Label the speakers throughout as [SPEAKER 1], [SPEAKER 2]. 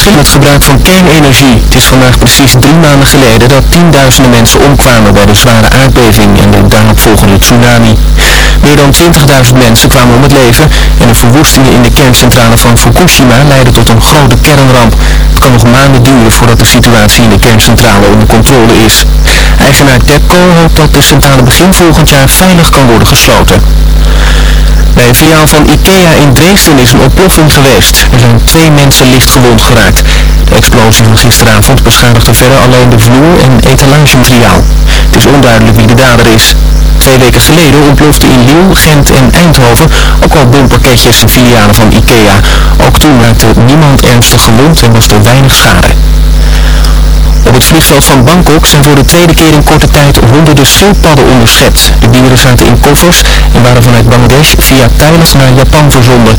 [SPEAKER 1] het gebruik van kernenergie. Het is vandaag precies drie maanden geleden dat tienduizenden mensen omkwamen bij de zware aardbeving en de daaropvolgende tsunami. Meer dan 20.000 mensen kwamen om het leven en de verwoestingen in de kerncentrale van Fukushima leidden tot een grote kernramp. Het kan nog maanden duren voordat de situatie in de kerncentrale onder controle is. Eigenaar TEPCO hoopt dat de centrale begin volgend jaar veilig kan worden gesloten. Bij een filiaal van IKEA in Dresden is een ontploffing geweest. Er zijn twee mensen licht gewond geraakt. De explosie van gisteravond beschadigde verder alleen de vloer en etalagemateriaal. Het is onduidelijk wie de dader is. Twee weken geleden ontplofte in Lille, Gent en Eindhoven ook al bompakketjes in filialen van IKEA. Ook toen raakte niemand ernstig gewond en was er weinig schade. Op het vliegveld van Bangkok zijn voor de tweede keer in korte tijd honderden schildpadden onderschept. De dieren zaten in koffers en waren vanuit Bangladesh via Thailand naar Japan verzonden.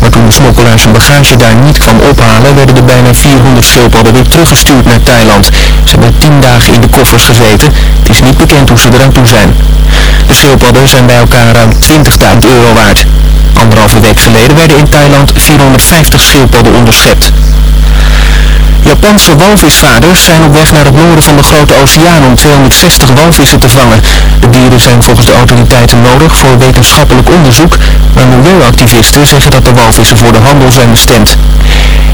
[SPEAKER 1] Maar toen de smokkelaars hun bagage daar niet kwam ophalen, werden de bijna 400 schildpadden weer teruggestuurd naar Thailand. Ze hebben 10 dagen in de koffers gezeten. Het is niet bekend hoe ze eraan toe zijn. De schildpadden zijn bij elkaar ruim 20.000 euro waard. Anderhalve week geleden werden in Thailand 450 schildpadden onderschept. Japanse walvisvaders zijn op weg naar het noorden van de Grote Oceaan om 260 walvissen te vangen. De dieren zijn volgens de autoriteiten nodig voor wetenschappelijk onderzoek, maar milieuactivisten zeggen dat de walvissen voor de handel zijn bestemd.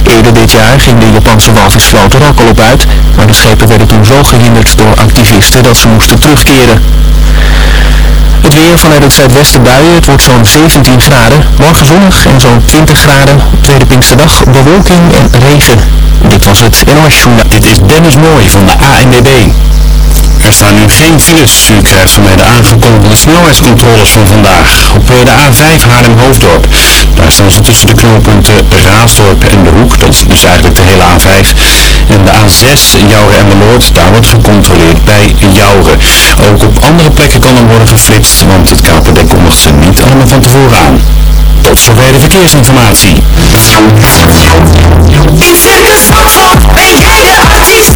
[SPEAKER 1] Eerder dit jaar ging de Japanse walvisvloot er ook al op uit, maar de schepen werden toen zo gehinderd door activisten dat ze moesten terugkeren. Het weer vanuit het zuidwesten buien, het wordt zo'n 17 graden. Morgen zonnig en zo'n 20 graden. Tweede Pinksterdag bewolking en regen. Dit was het NOS Journaal.
[SPEAKER 2] Dit is Dennis Mooij van de ANWB. Geen files. U krijgt van mij de aangekondigde snelheidscontroles van vandaag. Op de A5 Haarlem-Hoofddorp. Daar staan ze tussen de knooppunten Raasdorp en De Hoek. Dat is dus eigenlijk de hele A5. En de A6 Jouren en Meloord. Daar wordt gecontroleerd bij Jouren. Ook op andere plekken kan er worden geflitst. Want het KPD kondigt ze niet allemaal van tevoren aan. Tot zover de verkeersinformatie.
[SPEAKER 3] In Circus Zandvoort ben jij de artiest.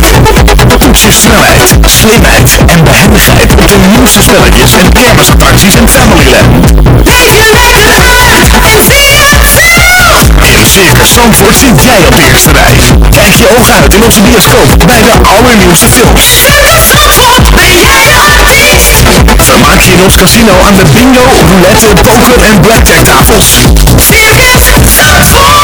[SPEAKER 4] Toets je snelheid, slimheid en behendigheid op de nieuwste spelletjes en kermisattracties en Familyland.
[SPEAKER 3] Leef je lekker uit en zie je het zelf.
[SPEAKER 4] In Circus Zandvoort zit jij op de eerste rij. Kijk je ogen uit in onze bioscoop bij de allernieuwste films.
[SPEAKER 3] Circus Zandvoort ben jij de artiest.
[SPEAKER 4] Vermaak je in ons casino aan de bingo, roulette, poker en blackjack tafels.
[SPEAKER 3] Circus Zandvoort.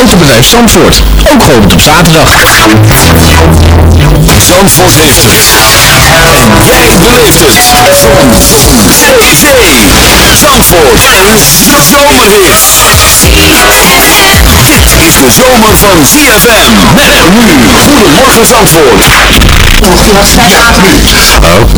[SPEAKER 4] Autobedrijf Zandvoort, ook geopend op zaterdag. Zandvoort heeft het. En jij beleeft het. Zon. Zee. Zandvoort. Een zomerhit. Dit is de zomer van ZFM. Met nu. Goedemorgen Zandvoort.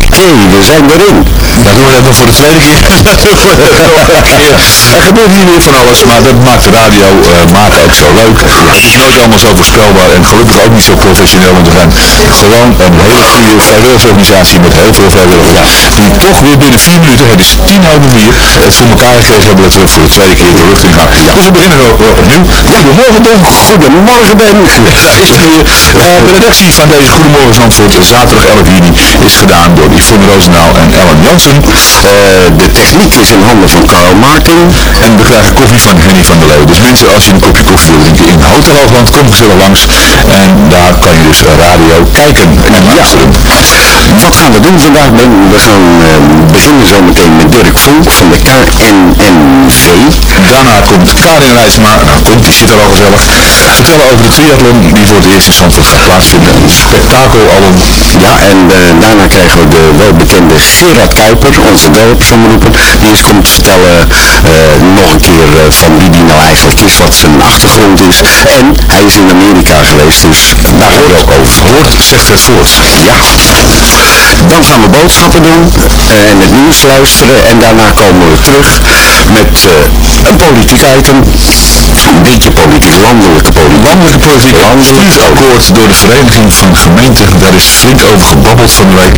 [SPEAKER 4] Oké, we zijn erin. Ja, doen we dat nog voor de tweede keer. voor de tweede keer. Er gebeurt hier weer van alles, maar dat maakt de radio eh, maken ook zo leuk. Het is nooit allemaal zo voorspelbaar en gelukkig ook niet zo professioneel, want we zijn gewoon een hele goede vrijwilligersorganisatie met heel veel vrijwilligers. Die toch weer binnen vier minuten, het is tien over vier, het voor elkaar gekregen hebben dat we voor de tweede keer de lucht in gaan. Dus we beginnen ook eh, opnieuw. Goedemorgen. Goedemorgen Ben. Daar is hij weer. Eh, de redactie van deze Goedemorgen Zandvoort zaterdag 11 juni is gedaan door Yvonne Roosendaal en Ellen Jansen.
[SPEAKER 5] de techniek is in handen van Carl Martin.
[SPEAKER 4] En we krijgen koffie van Henny van der Leeuw. Dus mensen, als je een kopje koffie wil drinken in Hotel Hoogland, kom gezellig langs. En daar kan je dus radio kijken en luisteren.
[SPEAKER 5] Wat gaan we doen vandaag, Ben? We gaan eh, beginnen zometeen met Dirk Vonk van de KNNV.
[SPEAKER 4] Daarna komt Karin Rijsma, nou komt, die zit er al gezellig, vertellen over de triathlon die voor het eerst in Zandvoort gaat plaatsvinden. Een spektakel.
[SPEAKER 5] Ja, en eh, daarna krijgen we de welbekende Gerard Kuiper, onze dorpsomroeper, die eens komt vertellen eh, nog een keer eh, van wie die nou eigenlijk is, wat zijn achtergrond is. En hij is in Amerika geweest, dus daar hoort ook over.
[SPEAKER 4] Hoort zegt het voort.
[SPEAKER 5] Ja. Dan gaan we boodschappen doen en het nieuws luisteren en daarna komen we terug met een politiek item. Een beetje politiek, landelijke politiek.
[SPEAKER 4] Landelijke politiek, stuursakkoord door de Vereniging van Gemeenten. Daar is flink over gebabbeld van de week.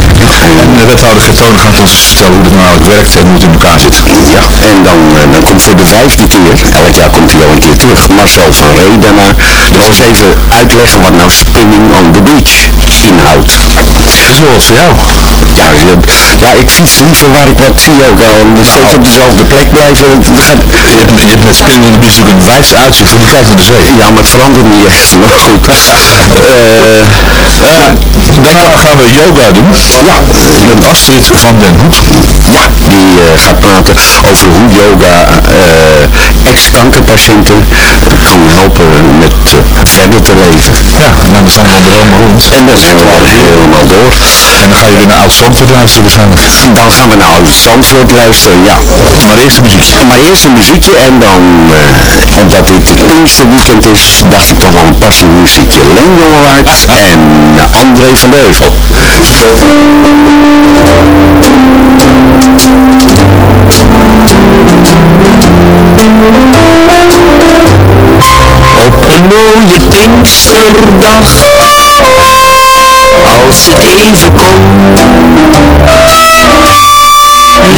[SPEAKER 4] En de wethouder Gertone gaat ons vertellen hoe het nou eigenlijk werkt en hoe het in elkaar zit.
[SPEAKER 5] Ja, en dan, eh, dan komt voor de vijfde keer, elk jaar komt hij wel een keer terug, Marcel van Ree daarna. Dus eens even uitleggen wat nou spinning on the beach inhoudt.
[SPEAKER 4] Zoals jou.
[SPEAKER 5] Ja, ja, ik fiets liever waar ik wat zie ook al. Dus steeds op dezelfde plek blijven. Het
[SPEAKER 4] Je hebt, je hebt met Beach natuurlijk een wijs uitzicht, want je kijkt naar de zee.
[SPEAKER 5] Ja, maar het verandert niet echt. Maar goed. Eh,
[SPEAKER 4] Daarna gaan we yoga doen. Ja. Met Astrid van den Hoed.
[SPEAKER 5] ja, die eh, gaat praten over hoe yoga eh, ex-kankerpatiënten kan helpen met verder te leven.
[SPEAKER 4] Ja, nou dan zijn we er helemaal rond.
[SPEAKER 5] En helemaal door.
[SPEAKER 4] En dan ga je weer naar Oud-Zandvoort luisteren waarschijnlijk.
[SPEAKER 5] Dan gaan we naar Oud Zandvoort luisteren, ja.
[SPEAKER 4] Maar eerst een muziekje.
[SPEAKER 5] Maar eerst een muziekje en dan, eh, omdat dit het Pinksterweekend is, dacht ik toch wel een passend muziekje. Leen Jongewaard en eh, André van de Heuvel.
[SPEAKER 6] Op een mooie Pinksterdag, als het even kon,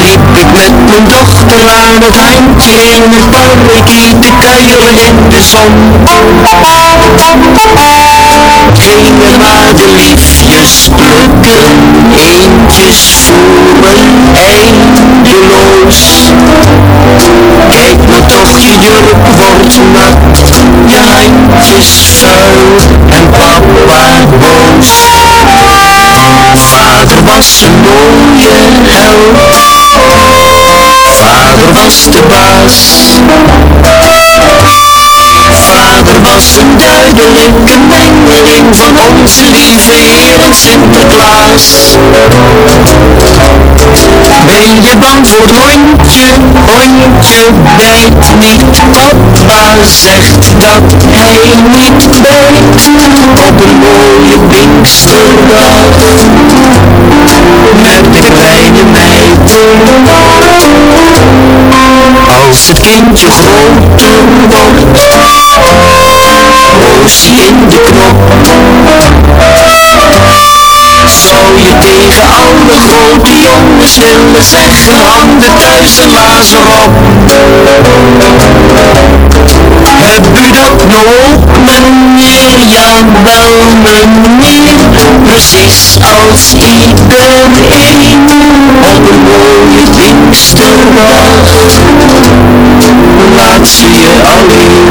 [SPEAKER 6] liep ik met mijn dochter aan het handje in het parkje te kuieren in de zon. Gingen maar de liefjes plukken, eentjes voeren eindeloos. Kijk maar toch, je jurk wordt nat, je handjes vuil en papa boos. Vader was een mooie held, vader was de baas. Vader was een duidelijke mengeling van onze lieve Heer en Sinterklaas. Ben je bang voor het hondje? Hondje bijt niet. Papa zegt dat hij niet bijt. Op een mooie Pinksterdag met de kleine meid. Als het kindje groter wordt, roosje in de knop. Zou je tegen alle grote jongens willen zeggen, handen thuis en lazen op. Heb u dat ook, meneer? Jawel, meneer. Precies als iedereen op een mooie Pinksterdag. Laat ze je alleen.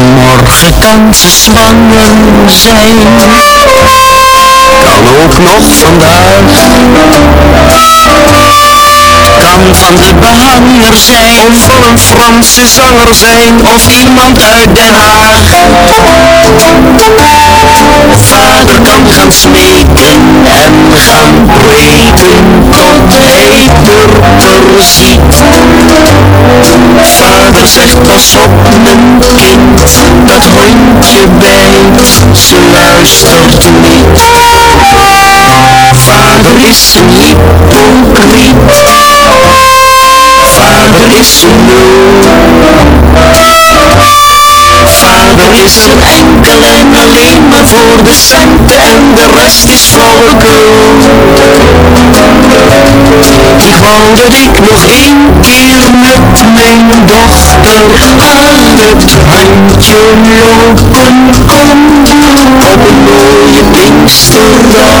[SPEAKER 6] Morgen kan zwanger zijn, kan ook nog vandaag. Kan van de behanger zijn, of van een Franse zanger zijn, of iemand uit Den Haag. Vader kan gaan smeken en gaan preken, God heeft er ziet. Vader zegt pas op mijn kind, dat hondje bijt, ze luistert niet. Vader is een hypocriet, is genoeg. Vader is een enkel en alleen maar voor de centen en de rest is flauwekul. Ik wou dat ik nog één keer met mijn dochter aan het handje loop. kon kom, op een mooie Pinksterdag.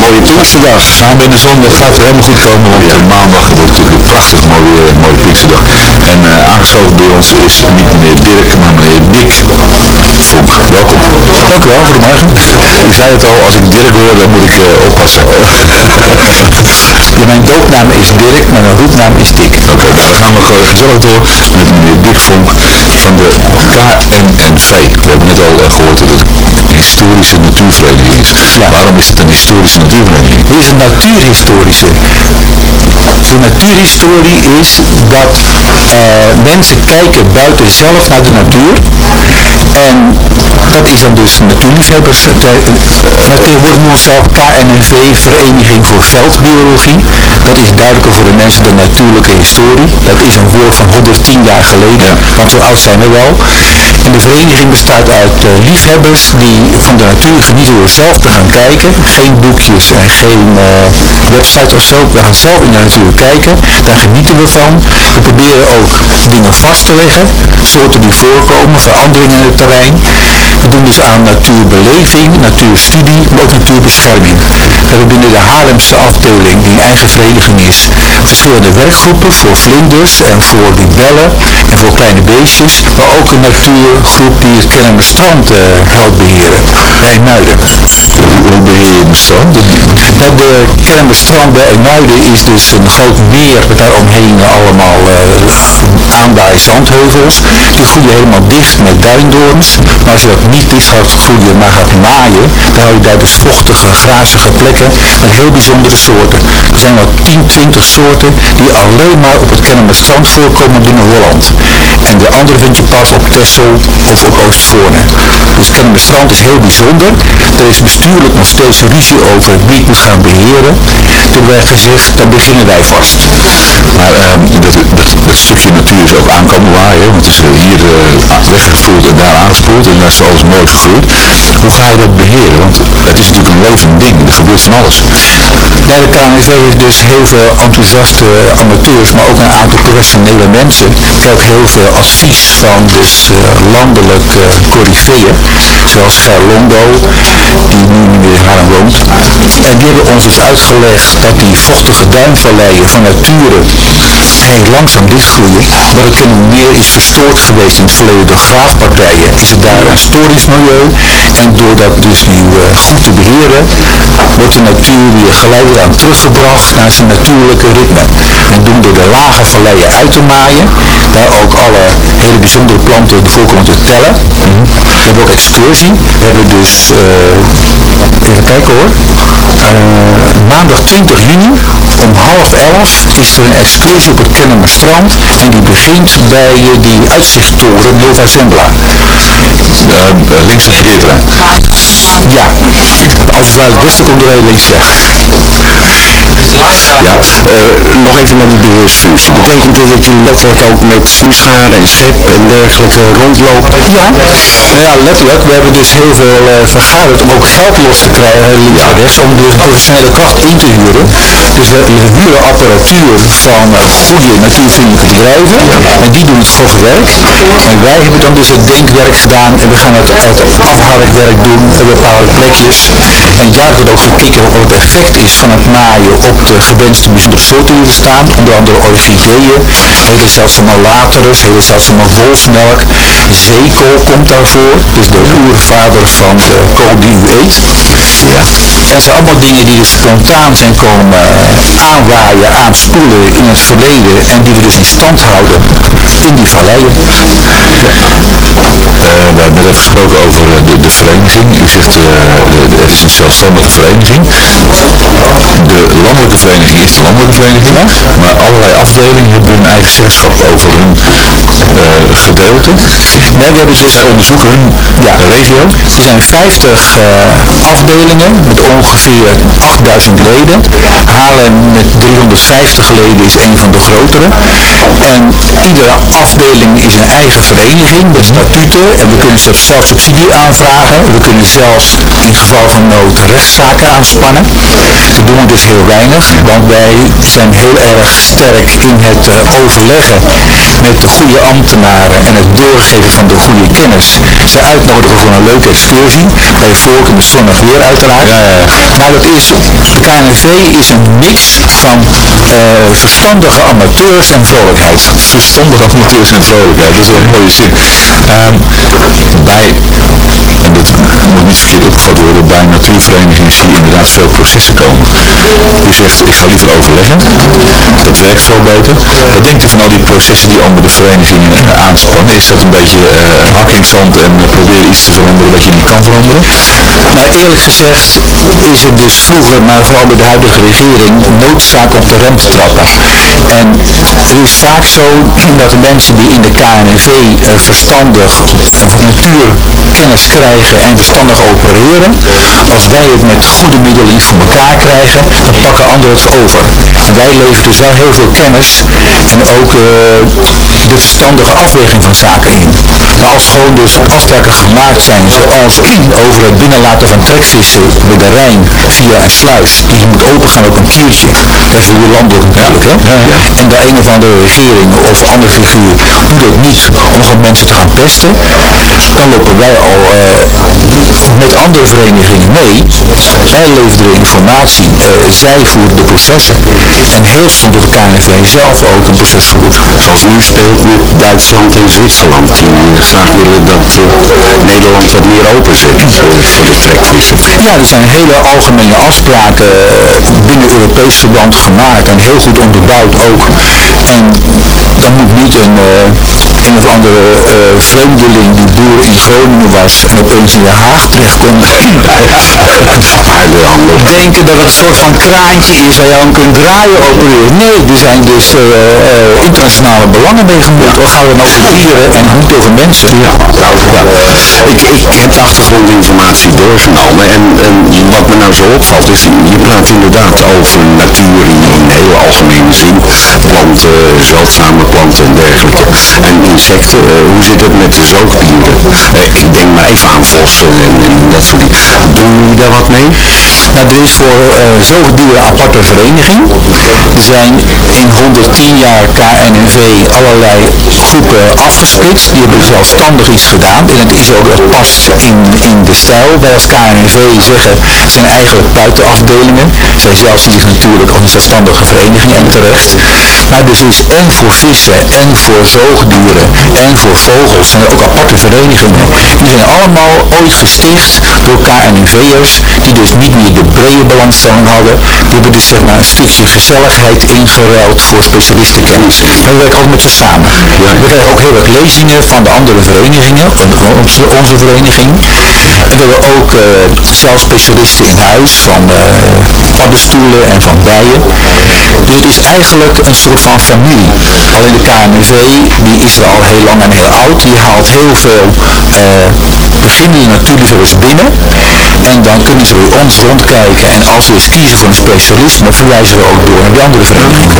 [SPEAKER 7] Mooie Pinksterdag. Samen in de zon, dat gaat helemaal goed komen, want maandag wordt natuurlijk een prachtig mooie, eh, mooie Pinksterdag. En eh, aangeschoven bij ons is niet meneer Dirk, maar meneer Dick Vonk. Welkom. Dank u wel, goedemorgen. U zei het al, als ik Dirk hoor, dan moet ik eh, oppassen. ja, mijn doopnaam is Dirk, maar mijn roepnaam is Dick. Oké, nou dan gaan we gewoon gezellig door met meneer Dick Vonk van de KNNV. We hebben net al eh, gehoord dat het historische natuurvereniging is. Waarom is het een historische natuurvereniging? Het is een natuurhistorische. De natuurhistorie is dat eh, mensen kijken buiten zelf naar de natuur. En dat is dan dus natuurliefhebbers. Eh, we onszelf KNNV, Vereniging voor Veldbiologie. Dat is duidelijker voor de mensen de natuurlijke historie. Dat is een woord van 110 jaar geleden, want zo oud zijn we wel. En de vereniging bestaat uit eh, liefhebbers die van de natuur genieten door zelf te gaan kijken. Geen boekjes en geen eh, website of zo. We gaan zelf in de natuur kijken. Daar genieten we van. We proberen ook dingen vast te leggen. Soorten die voorkomen, veranderingen in het terrein. We doen dus aan natuurbeleving, natuurstudie, maar ook natuurbescherming. We hebben binnen de Haarlemse afdeling, die een eigen vereniging is, verschillende werkgroepen voor vlinders en voor libellen en voor kleine beestjes. Maar ook een natuurgroep die het Kennemerstrand uh, helpt beheren, bij Muiden. Hoe beheer je het strand? Nou, de Kennemerstrand bij Muiden is dus een groot meer met daaromheen allemaal uh, aanbaai zandheuvels. Die groeien helemaal dicht met duindoorns. Maar als je dat niet dicht gaat groeien, maar gaat maaien, dan hou je daar dus vochtige, grazige plekken met heel bijzondere soorten. Er zijn wel 10, 20 soorten die alleen maar op het Kennemerstrand voorkomen binnen Holland. En de andere vind je pas op Texel of op Oostvoorne. Dus Kennemerstrand is heel bijzonder. Er is bestuurlijk nog steeds ruzie over wie het moet gaan beheren. Toen werd gezegd, dan beginnen wij vast. Maar ehm, dat, dat, dat stukje natuur is ook aankomen waaien, want het is eh, hier uh, en daar aangespoeld en daar is alles mooi gegroeid. Hoe ga je dat beheren? Want het is natuurlijk een levend ding, er gebeurt van alles. Bij de KNV is dus heel veel enthousiaste amateurs, maar ook een aantal professionele mensen. Heb heel veel advies van dus uh, landelijk uh, zoals Ger Londo, die nu niet meer in Haarlem woont. En die hebben ons dus uitgelegd dat die vochtige duinvalleien van nature heel langzaam dichtgroeien, maar het meer is verstoord geweest in het verleden door graafpartijen. Is het daar een storingsmilieu en door dat dus nu uh, goed te beheren, wordt de natuur weer geleidelijk aan teruggebracht naar zijn natuurlijke ritme. En doen door de lage valleien uit te maaien, daar ook alle hele bijzondere planten voorkomen te tellen. We hebben ook excursie. We hebben dus, uh, even kijken hoor, uh, maandag 20 juni om half elf is er een excursie op het Kennemerstrand en die begint bij uh, die uitzichttoren Nova Zembla. links van de parkeerterrein. Ja, als het het westen komt, dan links weg. Ja, uh, nog even naar die beheersfunctie. Betekent dit dat jullie letterlijk ook met snoeschaar en schep en dergelijke rondlopen? Ja, nou ja, letterlijk. We hebben dus heel veel uh, vergaderd om ook geld los te krijgen, links en rechts, om dus professionele kracht in te huren. Dus we, we huren apparatuur van goede natuurvriendelijke bedrijven en die doen het grove werk. En wij hebben dan dus het denkwerk gedaan en we gaan het, het afhaalwerk doen op bepaalde plekjes. En ja, wordt ook gekeken wat het effect is van het maaien op de gewenste bijzondere soorten die er staan. Onder andere orchideeën, hele zeldzame laterus, hele zeldzame wolfsmelk. Zeekool komt daarvoor, dus de oervader van de kool die u eet. Ja. Dat zijn allemaal dingen die dus spontaan zijn komen aanwaaien, aanspoelen in het verleden en die we dus in stand houden in die valleien. Uh, we hebben net even gesproken over uh, de, de, vereniging. U zegt uh, het is een zelfstandige vereniging. De landelijke
[SPEAKER 4] vereniging is de landelijke vereniging, maar allerlei afdelingen hebben hun eigen zeggenschap over hun eh, gedeelte.
[SPEAKER 7] Nee, we hebben dus
[SPEAKER 4] Onderzoeken hun
[SPEAKER 7] Ja.
[SPEAKER 4] regio.
[SPEAKER 7] Er zijn 50 eh, afdelingen met ongeveer 8000 leden. Haarlem met 350 leden is een van de grotere. En iedere afdeling is een eigen vereniging met statuten. En we kunnen zelfs zelf subsidie aanvragen. We kunnen zelfs in geval van nood rechtszaken aanspannen. Dat doen we dus heel weinig, want wij zijn heel erg sterk in het eh, overleggen met de goede ambtenaren en het doorgeven van de goede kennis. Ze uitnodigen voor een leuke excursie, bij voorkeur met zonnig weer uiteraard. Maar dat is, KNV is een mix van eh, verstandige amateurs en vrolijkheid.
[SPEAKER 4] Verstandige amateurs en vrolijkheid, dat is een mooie zin. Ehm, bij, en dat moet niet verkeerd opgevat worden, bij natuurverenigingen zie je inderdaad veel processen komen. U zegt, ik ga liever overleggen, dat werkt veel beter. Wat denkt u van al die processen die allemaal de verenigingen eh, aanspannen? Is dat een beetje eh, een hak in het zand en uh, proberen iets te veranderen wat je niet kan veranderen?
[SPEAKER 7] Nou, eerlijk gezegd is het dus vroeger, maar vooral bij de huidige regering, noodzaak op de rem te trappen. En het is vaak zo dat de mensen die in de KNV eh, verstandig van natuurkennis krijgen en verstandig opereren, als wij het met goede middelen niet voor elkaar krijgen, dan pakken anderen het over. Wij leveren dus wel heel veel kennis en ook eh, de verstandige afweging van zaken in. Maar als gewoon dus afspraken gemaakt zijn, zoals over het binnenlaten van trekvissen bij de Rijn via een sluis, die moet opengaan op een kiertje. Dat is hoe landelijk natuurlijk, hè. En de een of andere regering of andere figuur doet dat niet om gewoon mensen te gaan pesten, dan lopen wij al eh, met andere verenigingen mee. Zij leveren informatie, eh, zij voeren de processen. En heel soms door de KNV zelf ook een proces voert.
[SPEAKER 5] Zoals nu speelt met Duitsland en Zwitserland. Die graag willen dat eh, Nederland wat meer open eh, voor de trekvissen.
[SPEAKER 7] Ja, er zijn hele algemene afspraken eh, binnen Europees verband gemaakt en heel goed onderbouwd ook. En dan moet niet een, eh, een of andere eh, vreemdeling die boer in Groningen was en opeens in Den Haag terechtkomt. denken dat het een soort van kraantje is waar je aan kunt draaien opereren. Nee, er zijn dus eh, eh, internationale belangen mee gemoeid. We gaan dan over dieren en niet over mensen.
[SPEAKER 5] Ja, Ik, ik heb achtergrondinformatie doorgenomen en, en wat me nou zo opvalt is, je praat inderdaad over natuur in, in hele algemene zin, planten, zeldzame planten en dergelijke. En insecten, eh, hoe zit het met de zoogdieren? Eh, ik denk maar even aan vossen en, dat soort dingen. Doen daar wat mee?
[SPEAKER 7] Nou, er is voor eh zoogdieren een aparte vereniging. Er zijn in 110 jaar KNNV allerlei groepen afgesplitst. Die hebben zelfstandig iets gedaan. En het is ook, het past in, in de stijl. Wij als KNNV zeggen, zijn eigenlijk buitenafdelingen. Zij zelf zien zich natuurlijk als een zelfstandige vereniging en terecht. Maar dus is en voor vissen, en voor zoogdieren, en voor vogels zijn er ook aparte verenigingen. Die zijn allemaal ooit gesticht door KNNV'ers, die dus niet meer de brede belangstelling hadden. Die hebben dus zeg maar een stukje gezelligheid ingeruild voor specialistenkennis. We werken ook met ze samen. We krijgen ook heel erg lezingen van de andere verenigingen, van onze, onze vereniging. En we hebben ook eh, zelf specialisten in huis van eh, paddenstoelen en van bijen. Dus het is eigenlijk een soort van familie. Alleen de KNV, die is er al heel lang en heel oud. Die haalt heel veel eh beginnende natuurliefhebbers binnen. En dan kunnen ze bij ons rondkijken. En als we eens kiezen voor een specialisme, verwijzen we ook door naar die andere vereniging.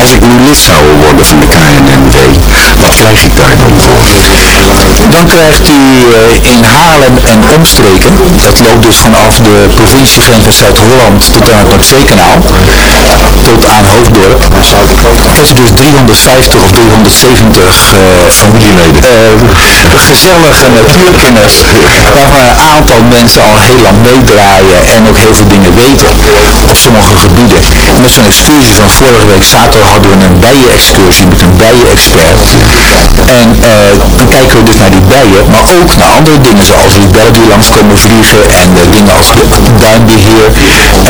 [SPEAKER 5] Als ik nu lid zou worden van de KNNV, wat krijg ik daar dan voor?
[SPEAKER 7] Dan krijgt u eh, in Haarlem en omstreken, dat loopt dus vanaf de provinciegrens van Zuid-Holland tot aan het Noordzeekanaal, tot aan Hoofddorp, krijgt u dus 350 of 370 eh, familieleden. Eh, gezellige natuurkenners, waarvan een aantal mensen al heel lang meedraaien en ook heel veel dingen weten op sommige gebieden. Met zo'n excursie van vorige week zaterdag hadden we een bijenexcursie met een bijenexpert. En eh, dan kijken we dus naar die bijen, maar ook naar andere dingen zoals libellen die langs komen vliegen en eh, dingen als duinbeheer.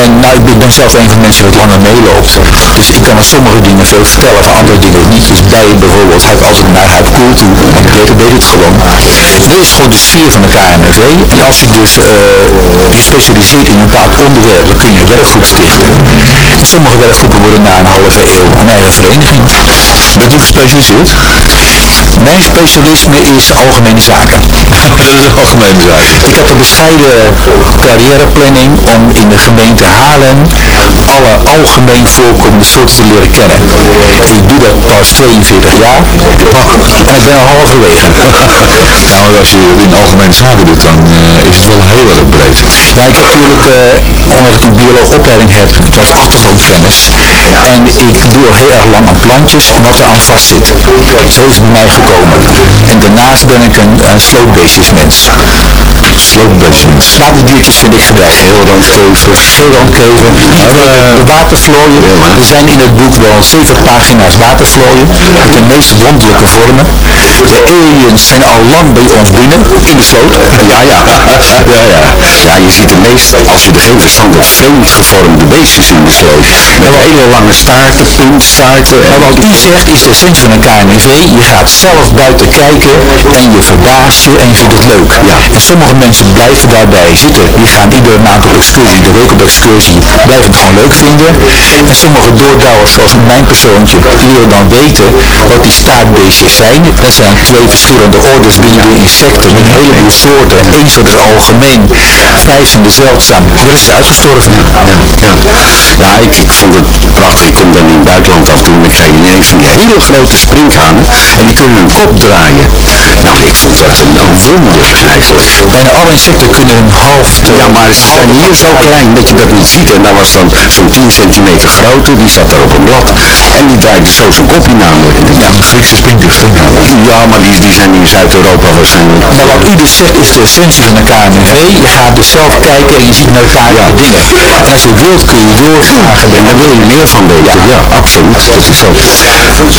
[SPEAKER 7] En nou, ik ben- zelf een van de mensen wat langer meeloopt. Dus ik kan sommige dingen veel vertellen, van andere dingen niet. Dus bijen bijvoorbeeld, ga ik altijd naar Huip Koel toe, want Peter weet het gewoon. Dat is gewoon de sfeer van de KNRV. En als je dus eh, je specialiseert in een bepaald onderwerp, dan kun je een werkgroep stichten. sommige werkgroepen worden na een halve eeuw een eigen vereniging. Bent u gespecialiseerd? Mijn specialisme is algemene zaken. Dat is algemene zaken. Ik heb een bescheiden carrièreplanning om in de gemeente Haarlem alle algemeen voorkomende soorten te leren kennen. Ik doe dat pas 42 jaar en ik ben al halverwege. Nou, als je in algemene zaken doet, dan uh, is het wel heel erg breed. Ja, ik heb natuurlijk, uh, omdat ik een bioloogopleiding heb, wat achtergrondkennis. En ik doe al heel erg lang aan plantjes, wat er aan vast zit. Zo is het bij mij gekomen. En daarnaast ben ik een, een sloopbeestjesmens. Sloopbeestjesmens. Slavendiertjes vind ik geweldig. Heel randkevers. Veel randkever. Uh, watervlooien. Er zijn in het boek wel zeven pagina's watervlooien. Met de meest wonderlijke vormen. De aliens zijn al lang bij ons binnen, in de sloot.
[SPEAKER 5] Ja, ja. Ja, ja. Ja, je ziet de meest, als je er geen verstand hebt, vreemd gevormde beestjes in de sloot. Met hele lange staarten, puntstaarten.
[SPEAKER 7] En wat u zegt is de essentie van een KNV. Je gaat zelf buiten kijken en je verbaast je en je vindt het leuk. Ja. En sommige mensen blijven daarbij zitten. Die gaan iedere maand op excursie, de week op excursie, blijven het gewoon leuk vinden. En sommige doordouwers, zoals mijn persoontje, die willen dan weten wat die staartbeestjes zijn. Dat zijn twee verschillende orders binnen de insecten, met een heleboel soorten. Eén soort is algemeen, vijf zijn de zeldzaam. De rest is uitgestorven.
[SPEAKER 5] Ja, ja. ik, ik vond het prachtig. Ik kom dan in het buitenland af en toe en dan krijg je ineens van die hele grote sprinkhanen en die kunnen hun kop draaien. Nou, ik vond dat een, een wonder eigenlijk.
[SPEAKER 7] Alle insecten kunnen hun hoofd...
[SPEAKER 5] Ja, maar ze zijn hier zo klein dat je dat niet ziet. En daar was dan zo'n 10 centimeter grote, die zat daar op een blad. En die draaide zo zijn kopje namelijk.
[SPEAKER 7] Ja, een Griekse sprinkhanen.
[SPEAKER 5] Ja, maar die, die zijn in Zuid-Europa waarschijnlijk.
[SPEAKER 7] Maar wat u dus zegt is de essentie van de KNV. Je gaat dus zelf kijken en je ziet naar elkaar ja. dingen. En als je wilt kun je doorvragen.
[SPEAKER 5] En daar wil je meer van weten. Ja, absoluut. Dat is zo.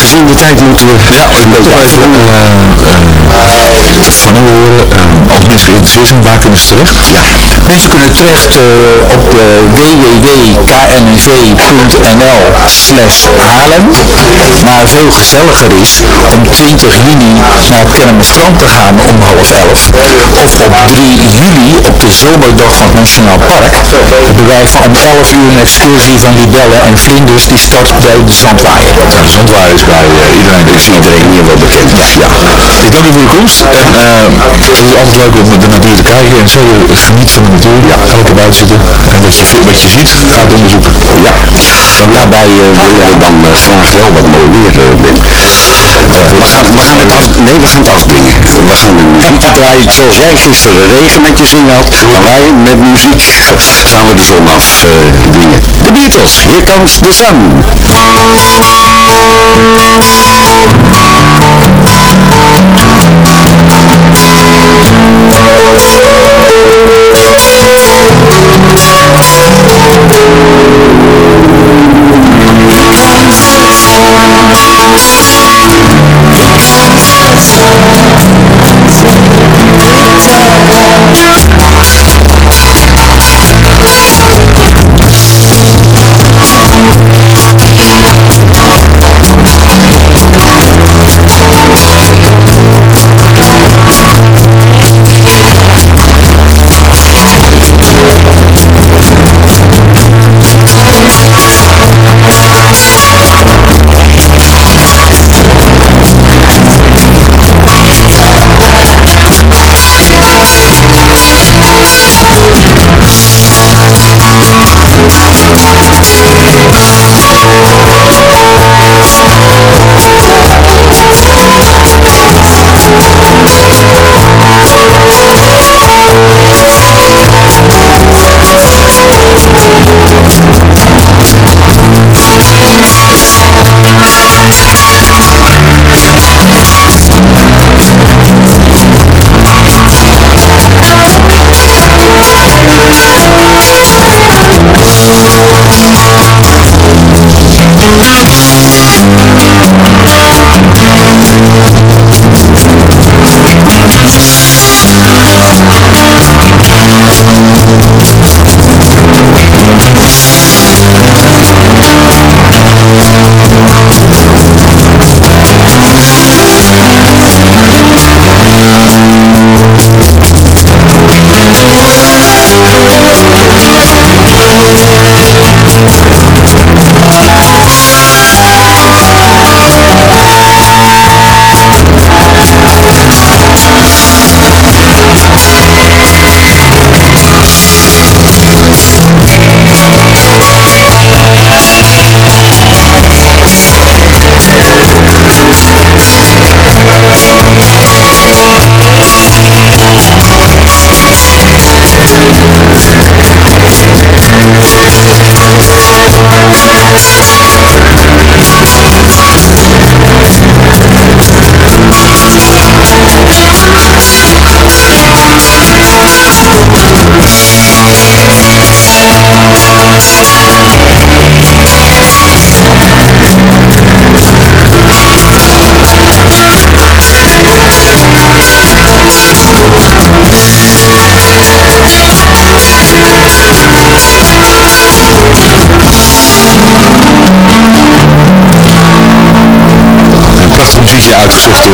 [SPEAKER 5] Gezien de tijd moeten we ja, een beetje
[SPEAKER 7] even uh, uh, van u horen. Uh, als mensen geïnteresseerd waar kunnen ze terecht? Ja. Mensen kunnen terecht op de www.knnv.nl slash Haarlem. Maar veel gezelliger is om 20 juni naar het Kennemerstrand te gaan om half elf. Of op 3 juli, op de zomerdag van het Nationaal Park, hebben wij van om 11 uur een excursie van libellen en vlinders die start bij de zandwaaier.
[SPEAKER 5] Ja, de zandwaaier is bij uh, iedereen, is iedereen hier wel bekend. Ja. ja.
[SPEAKER 7] Ik dank u voor uw komst. En uh, het is altijd leuk om de natuur te kijken en zo geniet van de natuur. Ja. Elke buiten zitten. En wat je, wat je ziet, gaat onderzoeken.
[SPEAKER 5] Ja. En daarbij uh, wil jij dan uh, graag wel wat mooi weer, Ben. we, gaan, we gaan het af, nee, we gaan het afdwingen. We gaan een muziekje draaien zoals jij gisteren regen met je zin had. Maar wij met muziek gaan we de zon afdwingen. de Beatles, Here Comes the Sun.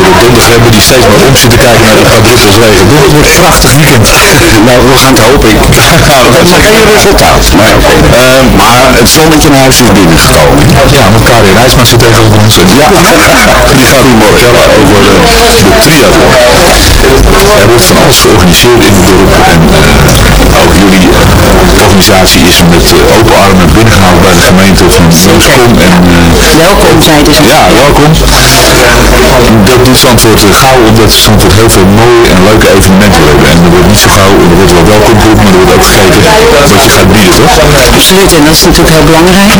[SPEAKER 4] Donderdag hebben, die steeds maar om zit te kijken naar de quadruppels regen. Dit wordt een prachtig weekend.
[SPEAKER 5] Nou, we gaan het hopen. Ik heb nog geen resultaat. Maar. Eh, maar het zonnetje naar huis is binnengekomen.
[SPEAKER 4] Ja, want Karin Rijsma zit tegenover ons. En
[SPEAKER 5] Ja,
[SPEAKER 4] die gaat u vertellen over de, de triathlon. Er wordt van alles georganiseerd in het dorp en eh, ook jullie eh, organisatie is met eh, open armen binnengehaald bij de gemeente van Nooskom. En eh,
[SPEAKER 8] Welkom, zeiden ze.
[SPEAKER 4] ja, welkom. Dat doet Zandvoort gauw omdat Zandvoort heel veel mooie en leuke evenementen hebben. En er wordt niet zo gauw, er wordt wel welkom geroepen, maar er wordt ook gekeken wat je gaat bieden, toch?
[SPEAKER 8] Absoluut, en dat is natuurlijk heel belangrijk.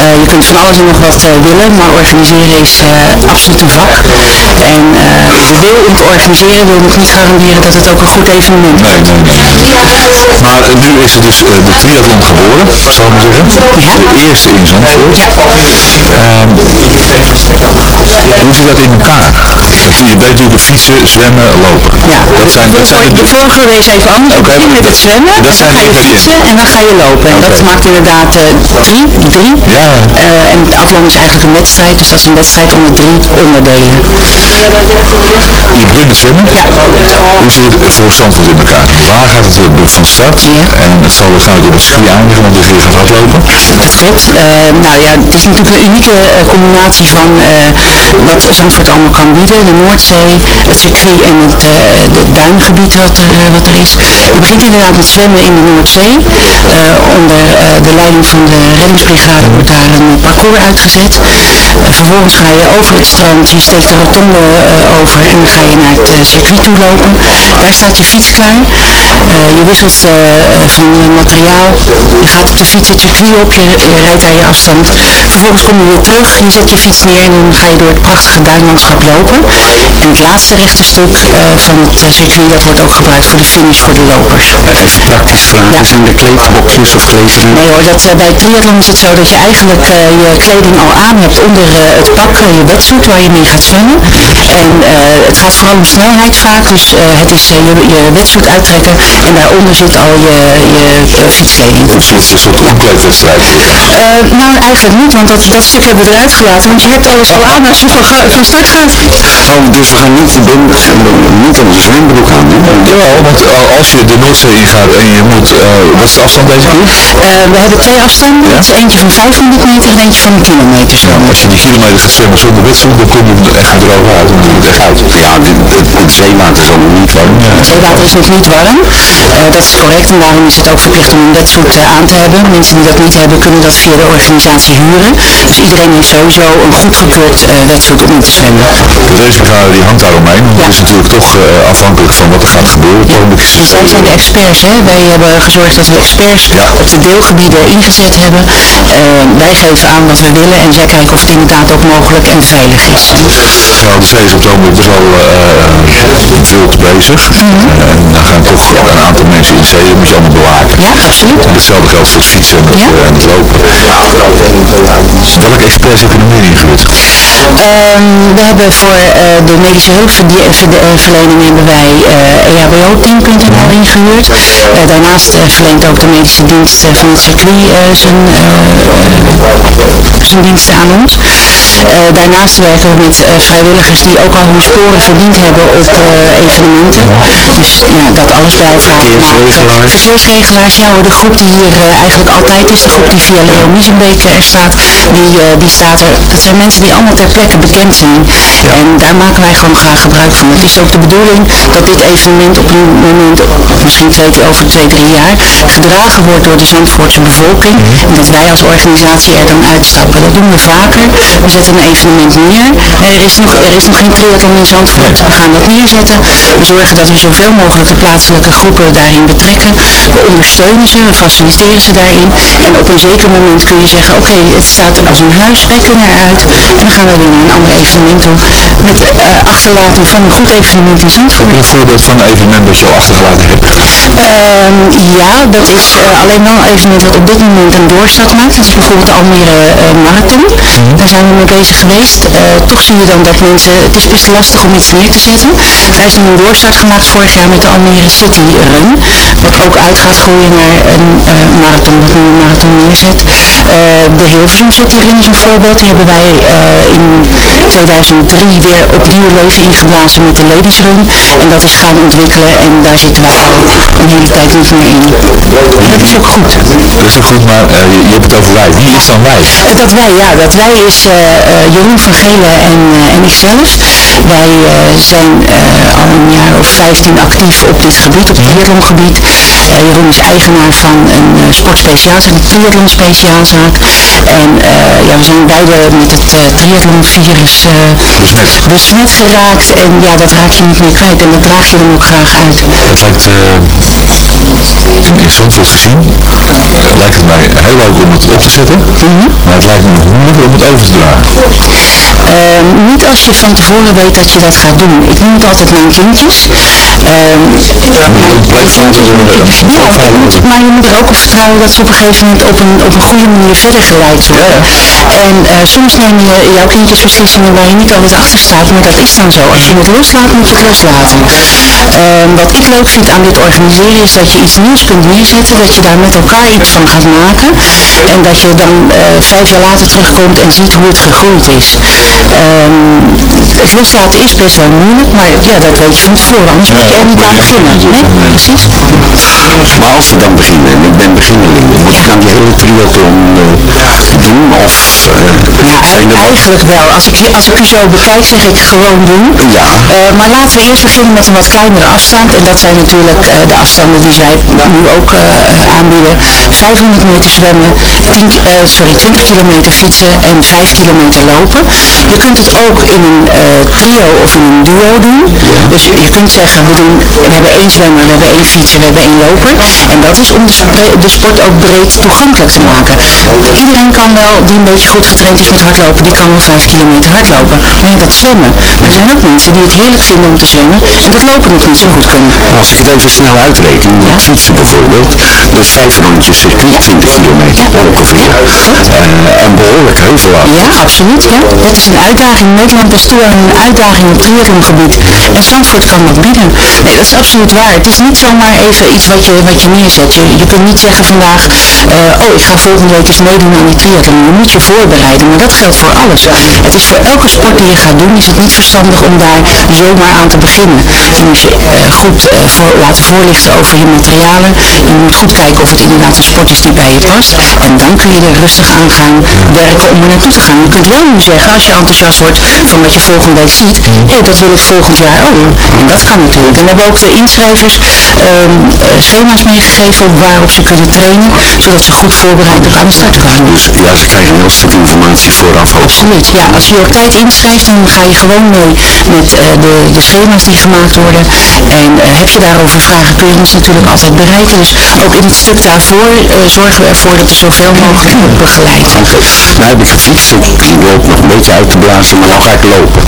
[SPEAKER 8] Eh, je kunt van alles en nog wat eh, willen, maar organiseren is eh, absoluut een vak. En de wil om te organiseren wil nog niet garanderen dat het ook een goed evenement
[SPEAKER 4] Nee,
[SPEAKER 8] wordt.
[SPEAKER 4] nee, nee. Maar nu is er dus de triathlon geboren, zal ik maar zeggen. De eerste in Zandvoort. Hoe zit dat in elkaar? Je bent natuurlijk fietsen, zwemmen, lopen.
[SPEAKER 8] Ja,
[SPEAKER 4] Dat zijn, dat zijn
[SPEAKER 8] de vorige race even anders. Je begint met het zwemmen,
[SPEAKER 4] Dat
[SPEAKER 8] dan
[SPEAKER 4] zijn
[SPEAKER 8] ga
[SPEAKER 4] de
[SPEAKER 8] je fietsen en dan ga je lopen. En dat maakt inderdaad eh, drie, drie.
[SPEAKER 4] Ja.
[SPEAKER 8] Eh, en het afloop is eigenlijk een wedstrijd, dus dat is een wedstrijd onder drie onderdelen.
[SPEAKER 4] Je begint met zwemmen. Hoe zit het voor Zandvoort in elkaar? Waar gaat het uh, van start? En het zal waarschijnlijk op het circuit eindigen, want dus je gaat hardlopen.
[SPEAKER 8] Dat klopt. Eh, nou ja, het is natuurlijk een unieke eh, combinatie van eh, wat Zandvoort allemaal kan bieden. De Noordzee, het circuit en het, het duingebied wat er, eh, wat er is. Je begint inderdaad met zwemmen in de Noordzee. Eh, onder de leiding van de reddingsbrigade wordt daar een parcours uitgezet. Vervolgens ga je over het strand, je steekt de rotonde over en dan ga je naar het circuit toe lopen. Daar staat je fiets klaar. Je wisselt van materiaal. Je gaat op de fiets het circuit op, je, je rijdt daar je afstand. Vervolgens kom je weer terug, je zet je fiets neer en dan ga je door het prachtige duinlandschap lopen. En het laatste rechte stuk eh, van het circuit, dat wordt ook gebruikt voor de finish voor de lopers.
[SPEAKER 5] Even praktisch vragen. Zijn er kleedhokjes of kleederen?
[SPEAKER 8] Nee hoor, dat, eh, bij triathlon is het zo dat je eigenlijk eh, je kleding al aan hebt onder het pak, je wetsuit waar je mee gaat zwemmen. En het gaat vooral om snelheid vaak, dus het is je, je wetsuit uittrekken en daaronder zit al je, je fietskleding.
[SPEAKER 4] Dus het is een soort omkleedwedstrijd.
[SPEAKER 8] Nou, eigenlijk niet, want dat, dat stuk hebben we eruit gelaten, want je hebt alles al aan als je ga- van start gaat.
[SPEAKER 5] Oh, dus we gaan niet, de bin, niet onze zwembroek aan, hè?
[SPEAKER 4] Jawel, want uh, als je de Noordzee ingaat en je moet, uh, wat is de afstand deze keer?
[SPEAKER 8] Eh, we hebben twee afstanden,
[SPEAKER 4] Ja?
[SPEAKER 8] dat is eentje van 500 meter en eentje van een kilometer
[SPEAKER 4] Ja,
[SPEAKER 8] zwemmen.
[SPEAKER 4] als je die kilometer gaat zwemmen zonder wetsuit, dan kom je er echt droog uit. Dan doe je het echt uit.
[SPEAKER 5] Ja, dit, dit, dit zeewater zal nog niet warm.
[SPEAKER 8] Het zeewater is nog niet warm. Eh, dat is correct en daarom is het ook verplicht om een wetsuit eh, aan te hebben. Mensen die dat niet hebben kunnen dat via de organisatie huren. Dus iedereen heeft sowieso een goedgekeurd uh, wetsuit te zwemmen.
[SPEAKER 4] De racebrigade die hangt daaromheen, want
[SPEAKER 8] Ja.
[SPEAKER 4] het is natuurlijk toch uh, afhankelijk van wat er gaat gebeuren.
[SPEAKER 8] Dus wij zijn de experts, hè. wij hebben gezorgd dat we experts op de deelgebieden ingezet hebben. Uh, wij geven aan wat we willen en zij kijken of het inderdaad ook mogelijk en veilig is.
[SPEAKER 4] De zee is op het ogenblik best wel uh, wild bezig. Mm -hmm. en dan gaan toch een aantal mensen in zee, dat moet je allemaal bewaken.
[SPEAKER 8] Ja, absoluut.
[SPEAKER 4] En hetzelfde geldt voor het fietsen en het,
[SPEAKER 8] ja.
[SPEAKER 4] en het lopen. Welke experts heb je nog meer ingehuurd?
[SPEAKER 8] Um, we hebben voor uh, de medische hulpverlening hebben wij uh, EHBO-team.nl ingehuurd. Uh, daarnaast verleent ook de medische dienst van het circuit zijn, zijn diensten aan ons. Daarnaast werken we met vrijwilligers die ook al hun sporen verdiend hebben op evenementen. Dus ja, dat alles bij elkaar.
[SPEAKER 5] Verkeersregelaars.
[SPEAKER 8] Verkeersregelaars, ja hoor, de groep die hier eigenlijk altijd is, de groep die via Leo Miesenbeek er staat, die, die staat er. Dat zijn mensen die allemaal ter plekke bekend zijn. En daar maken wij gewoon graag gebruik van. Het is ook de bedoeling dat dit evenement op een moment, misschien twee, over twee, drie jaar, gedragen wordt door de Zandvoortse bevolking. En dat wij als organisatie er dan uitstappen. Dat doen we vaker. We een evenement neer. Er is nog, er is nog geen triathlon in Zandvoort. We gaan dat neerzetten. We zorgen dat we zoveel mogelijk de plaatselijke groepen daarin betrekken. We ondersteunen ze, we faciliteren ze daarin. En op een zeker moment kun je zeggen, oké, okay, het staat als een huis, wij kunnen eruit. En dan gaan we weer naar een ander evenement toe. Met uh, achterlating van een goed evenement in Zandvoort.
[SPEAKER 4] Heb je een voorbeeld van een evenement dat je al achtergelaten hebt?
[SPEAKER 8] Um, ja, dat is uh, alleen wel een evenement wat op dit moment een doorstart maakt. Dat is bijvoorbeeld de Almere uh, Marathon. -hmm. Daar zijn we met bezig geweest. toch zie je dan dat mensen, het is best lastig om iets neer te zetten. Wij hebben een doorstart gemaakt vorig jaar met de Almere City Run. Wat ook uit gaat groeien naar een marathon, wat nu een marathon neerzet. de Hilversum City Run is een voorbeeld. Die hebben wij in 2003 weer opnieuw leven ingeblazen met de Ladies Run. En dat is gaan ontwikkelen en daar zitten wij al een hele tijd niet meer in. Dat is ook goed.
[SPEAKER 4] Dat is ook goed, maar uh, je, je, hebt het over wij. Wie is dan wij?
[SPEAKER 8] Dat wij, ja. Dat wij is uh, Jeroen van Gelen en, en ikzelf. Wij zijn al een jaar of 15 actief op dit gebied, op het triathlongebied. Jeroen is eigenaar van een sportspeciaalzaak, een triathlon speciaalzaak. En ja, we zijn beide met het triathlonvirus besmet geraakt. En ja, dat raak je niet meer kwijt. En dat draag je dan ook graag uit.
[SPEAKER 4] Het lijkt in Zandvoort gezien, lijkt het mij heel leuk om het op te zetten, maar het lijkt me nog moeilijker om het over te dragen.
[SPEAKER 8] Uh, niet als je van tevoren weet dat je dat gaat doen. Ik noem het altijd mijn kindjes. Uh, ja, maar, maar je moet er ook op vertrouwen dat ze op een gegeven moment op een, op een goede manier verder geleid worden. En uh, soms neem je jouw kindjes beslissingen waar je niet altijd achter staat, maar dat is dan zo. Als je het loslaat, moet je het loslaten. Ehm, wat ik leuk vind aan dit organiseren is dat je iets nieuws kunt neerzetten, dat je daar met elkaar iets van gaat maken en dat je dan uh, vijf jaar later terugkomt en ziet hoe het gegroeid is. Um, loslaten is best wel moeilijk, maar ja, dat weet je van tevoren, anders moet je er niet aan beginnen. Nee, precies.
[SPEAKER 9] Maar als we dan beginnen, en ik ben beginneling, moet je dan die hele triathlon uh, doen of... Uh,
[SPEAKER 8] ja, eigenlijk wel. Als ik, als ik u zo bekijk, zeg ik gewoon doen.
[SPEAKER 9] Ja.
[SPEAKER 8] Uh, maar laten we eerst beginnen met een wat kleinere afstand. En dat zijn natuurlijk de afstanden die zij nu ook aanbieden. 500 meter zwemmen, 10, sorry, 20 kilometer fietsen en 5 kilometer lopen. Je kunt het ook in een trio of in een duo doen. Dus je kunt zeggen, we, doen, we hebben één zwemmer, we hebben één fietser, we hebben één loper. En dat is om de, de sport ook breed toegankelijk te maken. Iedereen kan wel, die een beetje goed getraind is met hardlopen, die kan wel 5 kilometer hardlopen. Maar dat zwemmen. Maar er zijn ook mensen die het heerlijk vinden om te zwemmen en dat lopen nog niet zo goed kunnen.
[SPEAKER 9] Als ik het even snel uitreken, ja? fietsen bijvoorbeeld, dat is vijf rondjes circuit, 20 kilometer ongeveer. Uh, en behoorlijk heuvelachtig.
[SPEAKER 8] Ja, absoluut. Ja. Het is een uitdaging. Nederland is toe aan een uitdaging op triathlongebied. En Zandvoort kan dat bieden. Nee, dat is absoluut waar. Het is niet zomaar even iets wat je, wat je neerzet. Je, je kunt niet zeggen vandaag, uh, oh ik ga volgende week eens meedoen aan die triathlon. Je moet je voorbereiden, maar dat geldt voor alles. Het is voor elke sport die je gaat doen, is het niet verstandig om daar zomaar aan te beginnen. Je moet je uh, goed uh, voor, laten voorlichten over je materialen. Je moet goed kijken of het inderdaad een sport is die bij je past. En dan kun je er rustig aan gaan werken om er naartoe te gaan. Je kunt wel nu zeggen, als je enthousiast wordt van wat je volgende ziet, dat wil ik volgend jaar ook. En dat kan natuurlijk. En we hebben ook de inschrijvers um, schema's meegegeven waarop ze kunnen trainen, zodat ze goed voorbereid ook aan de start komen.
[SPEAKER 9] Dus ja, ze krijgen een heel stuk informatie vooraf.
[SPEAKER 8] Absoluut, ja. Als je op tijd inschrijft, dan ga je gewoon mee met uh, de, de schema's die gemaakt worden. En uh, heb je daarover vragen, kun je ons natuurlijk altijd bereiken. Dus ook in het stuk daarvoor uh, zorgen we ervoor dat er zoveel mogelijk wordt begeleid.
[SPEAKER 9] Nou heb ik gefietst, ik loop nog een beetje uit te blazen, maar dan ga ik lopen.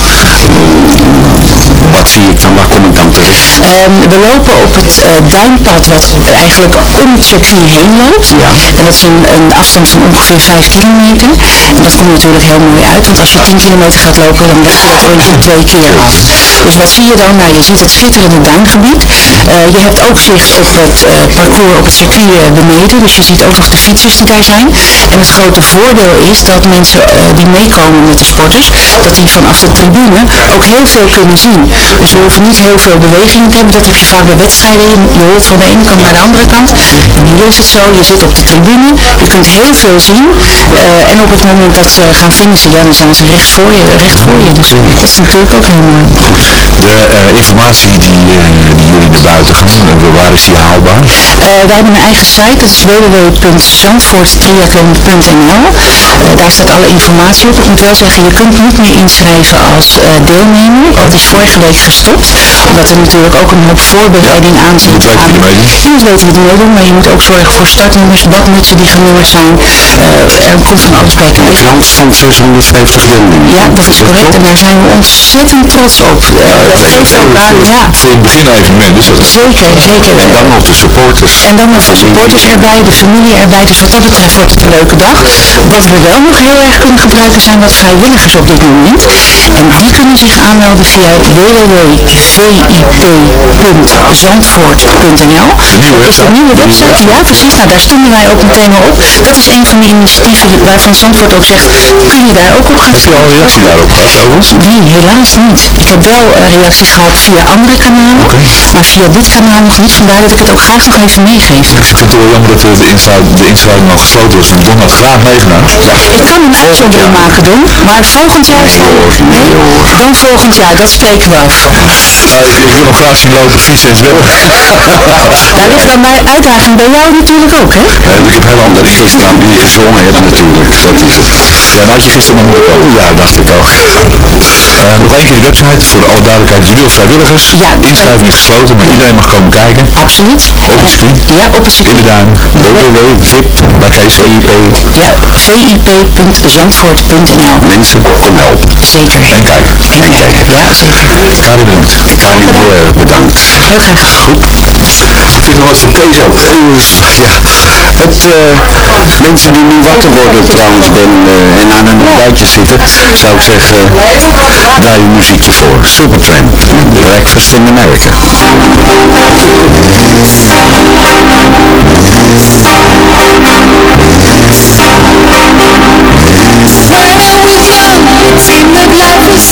[SPEAKER 9] Wat zie ik dan, waar kom ik dan terecht?
[SPEAKER 8] Um, we lopen op het duinpad wat eigenlijk om het circuit heen loopt.
[SPEAKER 9] Ja.
[SPEAKER 8] En dat is een, een afstand van ongeveer 5 kilometer. En dat komt natuurlijk heel mooi uit, want als je 10 kilometer gaat lopen, dan leg je dat rondje twee keer af. Dus wat zie je dan? Nou, je ziet het schitterende duingebied. Uh, je hebt ook zicht op het uh, parcours op het circuit beneden, dus je ziet ook nog de fietsers die daar zijn. En het grote voordeel is dat mensen die meekomen met de sporters, dat die vanaf de tribune ook heel veel kunnen zien. Dus we hoeven niet heel veel beweging te hebben, dat heb je vaak bij wedstrijden. Je hoort van de ene kant naar de andere kant. En hier is het zo, je zit op de tribune, je kunt heel veel zien. en op het moment dat ze gaan finishen, ja, dan staan ze recht voor je. Recht voor je. Dus dat is natuurlijk ook heel mooi.
[SPEAKER 4] De uh, informatie die, uh, die jullie naar buiten gaan, waar is die haalbaar?
[SPEAKER 8] wij hebben een eigen site, dat is www.zandvoorttriathlon.nl Daar staat alle informatie op. Ik moet wel zeggen, je kunt niet meer inschrijven als deelnemer. Dat is vorige week gestopt. Omdat er natuurlijk ook een hoop voorbereiding aan zit.
[SPEAKER 4] meedoet.
[SPEAKER 8] Je moet weten er meedoet, maar je moet ook zorgen voor startnummers, badmutsen die genummerd zijn. Eh, er komt van alles bij kijken.
[SPEAKER 5] Frans van 650 deelnemers.
[SPEAKER 8] Ja, dat is correct. En daar zijn we ontzettend trots op. Eh, dat geeft ook aan, ja.
[SPEAKER 4] Voor het begin evenement is dat
[SPEAKER 8] Zeker, zeker.
[SPEAKER 5] En dan nog de supporters.
[SPEAKER 8] En dan nog de supporters erbij, de familie erbij. Dus wat dat betreft wordt het een leuke dag. Wat we wel nog heel erg kunnen gebruiken zijn wat vrijwilligers op dit moment. En die kunnen zich aanmelden via www.vip.zandvoort.nl Dat is de nieuwe website. Ja, precies. Nou, daar stonden wij ook meteen al op. Dat is een van de initiatieven waarvan Zandvoort ook zegt, kun je daar ook op gaan
[SPEAKER 4] Heb je al een reactie daarop gehad?
[SPEAKER 8] Nee, helaas niet. Ik heb wel eh, reacties gehad via andere kanalen, maar via dit kanaal nog niet. Vandaar dat ik het ook graag nog even meegeef.
[SPEAKER 4] Ik vind het wel jammer dat de, inschrijving, de al gesloten was. Want Don had graag meegedaan.
[SPEAKER 8] Ik kan een uitzondering maken doen, maar volgend jaar Nee, dan volgend jaar, dat spreken we af.
[SPEAKER 4] Nou, ik, wil nog graag zien lopen, fietsen en zwemmen.
[SPEAKER 8] Daar ligt dan bij uitdaging bij jou natuurlijk ook, hè?
[SPEAKER 5] Ja, ik heb heel andere gisteren die je gezongen hebt natuurlijk. Dat is het.
[SPEAKER 4] Ja, nou had je gisteren nog moeten komen.
[SPEAKER 5] Ja, dacht ik ook.
[SPEAKER 4] Eh, nog één keer de website voor alle duidelijkheid. Je wil vrijwilligers.
[SPEAKER 8] Ja,
[SPEAKER 4] inschrijving is gesloten, maar iedereen mag komen kijken.
[SPEAKER 8] Absoluut.
[SPEAKER 4] Op het circuit.
[SPEAKER 8] Ja, op het
[SPEAKER 4] In de
[SPEAKER 8] circuit.
[SPEAKER 4] duin.
[SPEAKER 8] Ja, vip.zandvoort.nl
[SPEAKER 5] mensen om helpen.
[SPEAKER 8] Zeker.
[SPEAKER 4] En.
[SPEAKER 8] En kijken. Ja.
[SPEAKER 4] Karin bedankt.
[SPEAKER 5] Karin, heel erg bedankt.
[SPEAKER 8] Heel graag.
[SPEAKER 5] Goed. Ik vind nog voor Kees ook. Ja. Het, eh, mensen die nu wakker worden trouwens ben, eh, en aan hun buitje zitten, zou ik zeggen, draai je muziekje voor. Supertramp, Breakfast in America.
[SPEAKER 3] When I was young, it seemed that life was so wonderful. A miracle, it was beautiful, magical. And all the birds in the trees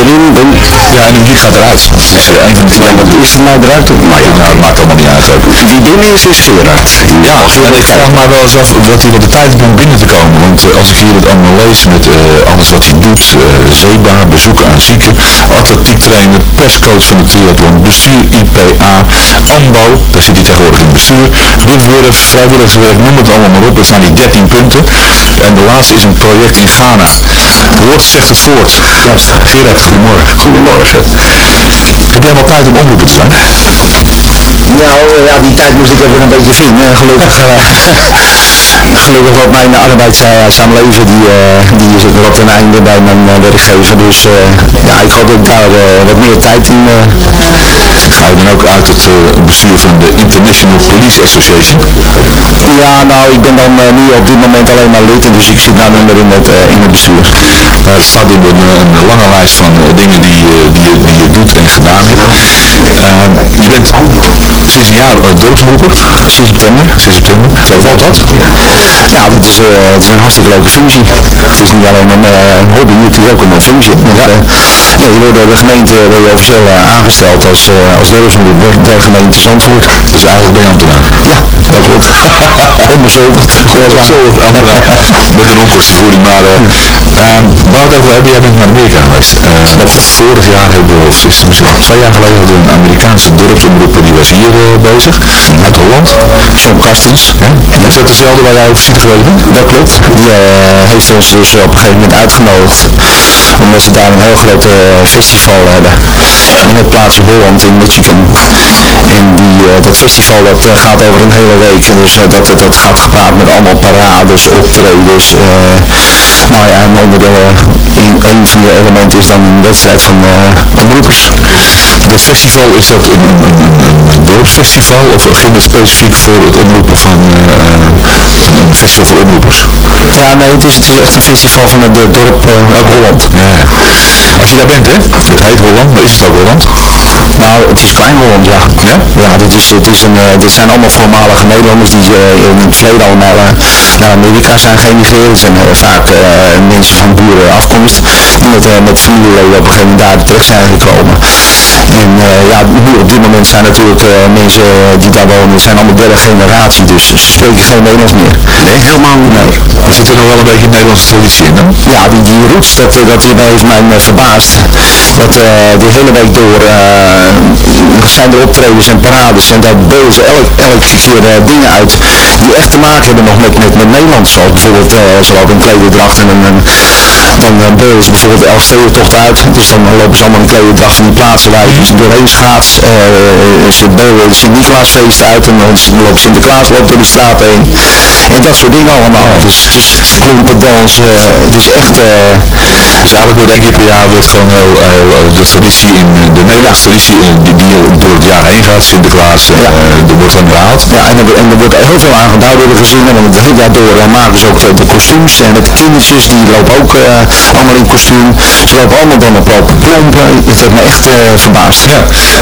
[SPEAKER 5] We zijn er weer in, Ben.
[SPEAKER 2] Ja,
[SPEAKER 4] en muziek gaat eruit. Dat is
[SPEAKER 9] wat er nou eruit? Maar ja,
[SPEAKER 4] Nou, maakt allemaal niet uit ook.
[SPEAKER 9] wie binnen is, is Gerard.
[SPEAKER 4] Ja, en ik vraag me wel eens af dat hij wat de tijd heeft om binnen te komen. Want eh, als ik hier het allemaal lees met eh, alles wat hij doet, uh, ZEBA, bezoeken aan zieken, atletiek trainer, perscoach van de triathlon, bestuur IPA, AMBO, daar zit hij tegenwoordig in het bestuur, Rufwurf, vrijwilligerswerk, noem het allemaal maar op, dat zijn die 13 punten. En de laatste is een project in Ghana. Woord zegt het voort. Juist. Gerard, goedemorgen. Goedemorgen. Heb jij wel tijd om omroepen te?
[SPEAKER 9] Nou, ja, die tijd moest ik even een beetje vinden. Gelukkig, eh, gelukkig wordt mijn arbeidssamenleven, die, eh, die zit er op ten einde bij mijn eh, werkgever. Dus eh, ja, ik hoop dat ik daar eh, wat meer tijd in
[SPEAKER 4] Ga je dan ook uit het eh, bestuur van de International Police Association?
[SPEAKER 9] Ja, nou, ik ben dan eh, nu op dit moment alleen maar lid, dus ik zit nou niet meer in het, eh, in het bestuur.
[SPEAKER 4] Nou, het staat op een, eh, een lange lijst van eh, dingen die, eh, die, je- die je doet en gedaan hebt. Eh, je bent sinds een jaar uh. Sinds september. Sinds september. Valt dat?
[SPEAKER 9] Ja, het is, eh, het is een hartstikke leuke functie. Het is niet alleen een, eh, een hobby, het is ook een functie. Eh, ja, je wordt door de gemeente je officieel aangesteld als, als dorpsomroeper der gemeente Zandvoort.
[SPEAKER 4] Dus eigenlijk ben je ambtenaar.
[SPEAKER 9] Ja, dat klopt. Onbezoldigd.
[SPEAKER 4] Zorg ambtenaar. Met een onkostenvoering. Maar eh eh, waar we het over hebben, jij bent naar Amerika geweest. Vorig jaar hebben we, of is het misschien al twee jaar geleden, hadden we een Amerikaanse dorpsomroeper die was hier bezig. Uit Holland. John Kastens. Hè? Is dat dezelfde waar jij?
[SPEAKER 9] Dat klopt. Die eh, heeft ons dus op een gegeven moment uitgenodigd. Omdat ze daar een heel groot eh, festival hebben. In het plaatsje Holland in Michigan. En die, eh, dat festival dat gaat over een hele week. Dus dat, dat gaat gepaard met allemaal parades, optredens. nou ja, en onderdeel, een, een van de elementen is dan een wedstrijd van uh, omroepers.
[SPEAKER 4] Dat festival, is dat een, een, een, een dorpsfestival of ging het specifiek voor het omroepen van een festival voor omroepers?
[SPEAKER 9] Ja, nee, het is, het is echt een festival van het dorp eh, Holland.
[SPEAKER 4] Ja. Als je daar bent, hè? Het heet Holland, maar is het ook Holland?
[SPEAKER 9] Nou, het is klein Holland, ja.
[SPEAKER 4] Ja?
[SPEAKER 9] Ja, dit, is, het is een, eh, dit zijn allemaal voormalige Nederlanders die eh, in het verleden allemaal eh, naar Amerika zijn geëmigreerd. Het zijn eh, vaak eh, mensen van boerenafkomst die met, eh, met familieleden op een gegeven moment daar terecht zijn gekomen. En eh, ja, nu op dit moment zijn natuurlijk eh, mensen die daar wonen, het zijn allemaal derde generatie, dus ze spreken geen Nederlands meer.
[SPEAKER 4] Nee, helemaal niet. Nee. Zit er nog wel een beetje Nederlandse traditie in dan?
[SPEAKER 9] Ja, die, die roots, dat, eh, dat heeft mij eh, verbaasd. Dat eh de hele week door zijn er optredens en parades en daar beelden ze elk, elke keer dingen uit die echt te maken hebben nog met, met, met Nederland. Zoals bijvoorbeeld, ze lopen in klederdracht en een, een, dan uh, beelden ze bijvoorbeeld de Elfstedentocht uit. Dus dan lopen ze allemaal in klederdracht van die plaatsen waar je dus doorheen schaats. eh ze beelden het Sint-Nicolaasfeest uit en dan loopt Sinterklaas loopt door de straat heen. En dat soort dingen allemaal. Dus, dus klompen, dansen, het is echt... eh,
[SPEAKER 4] Dus eigenlijk wordt één keer per jaar wordt gewoon heel, heel, eh, de traditie in, eh, de Nederlandse traditie eh, die, die door het jaar heen gaat, Sinterklaas, eh, er wordt dan herhaald.
[SPEAKER 9] Ja, en er, en er wordt heel veel aan gedaan door de gezinnen, want het hele jaar door eh, maken ze ook de, kostuums en de kindertjes, die lopen ook eh, allemaal in kostuum. Ze lopen allemaal dan op lopen plompen. Het heeft me echt eh, verbaasd.
[SPEAKER 4] Ja,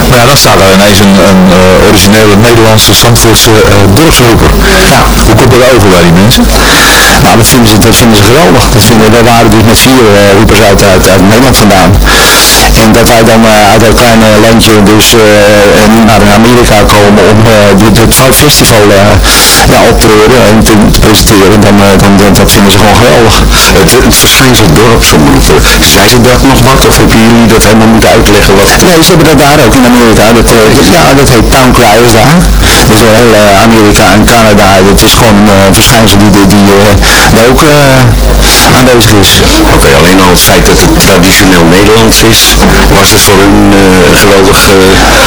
[SPEAKER 4] maar ja, dan staat daar ineens een, een eh, originele Nederlandse Zandvoortse eh dorpsroeper.
[SPEAKER 9] Ja.
[SPEAKER 4] Hoe komt dat over bij die mensen?
[SPEAKER 9] Nou, dat vinden ze, dat vinden ze geweldig. Dat vinden, wij waren dus met vier uh, roepers uit, uit, uit Nederland vandaan. En dat wij dan uh, uit dat kleine landje dus uh, nu naar Amerika komen om dit, dit festival ja, op te horen en te, te presenteren, dan, dan, dan, dat vinden ze gewoon geweldig.
[SPEAKER 5] Het, het verschijnsel dorpsomroepen, zei ze dat nog wat of hebben jullie dat helemaal moeten uitleggen? Wat...
[SPEAKER 9] Nee, ze hebben dat daar ook in Amerika. Dat, ja, dat heet Town Criers daar. Dus heel Amerika en Canada, dat is gewoon verschijnsel die, die, die daar ook aanwezig is.
[SPEAKER 5] Oké, okay, alleen al het feit dat het traditioneel Nederlands is, was het voor hun geweldig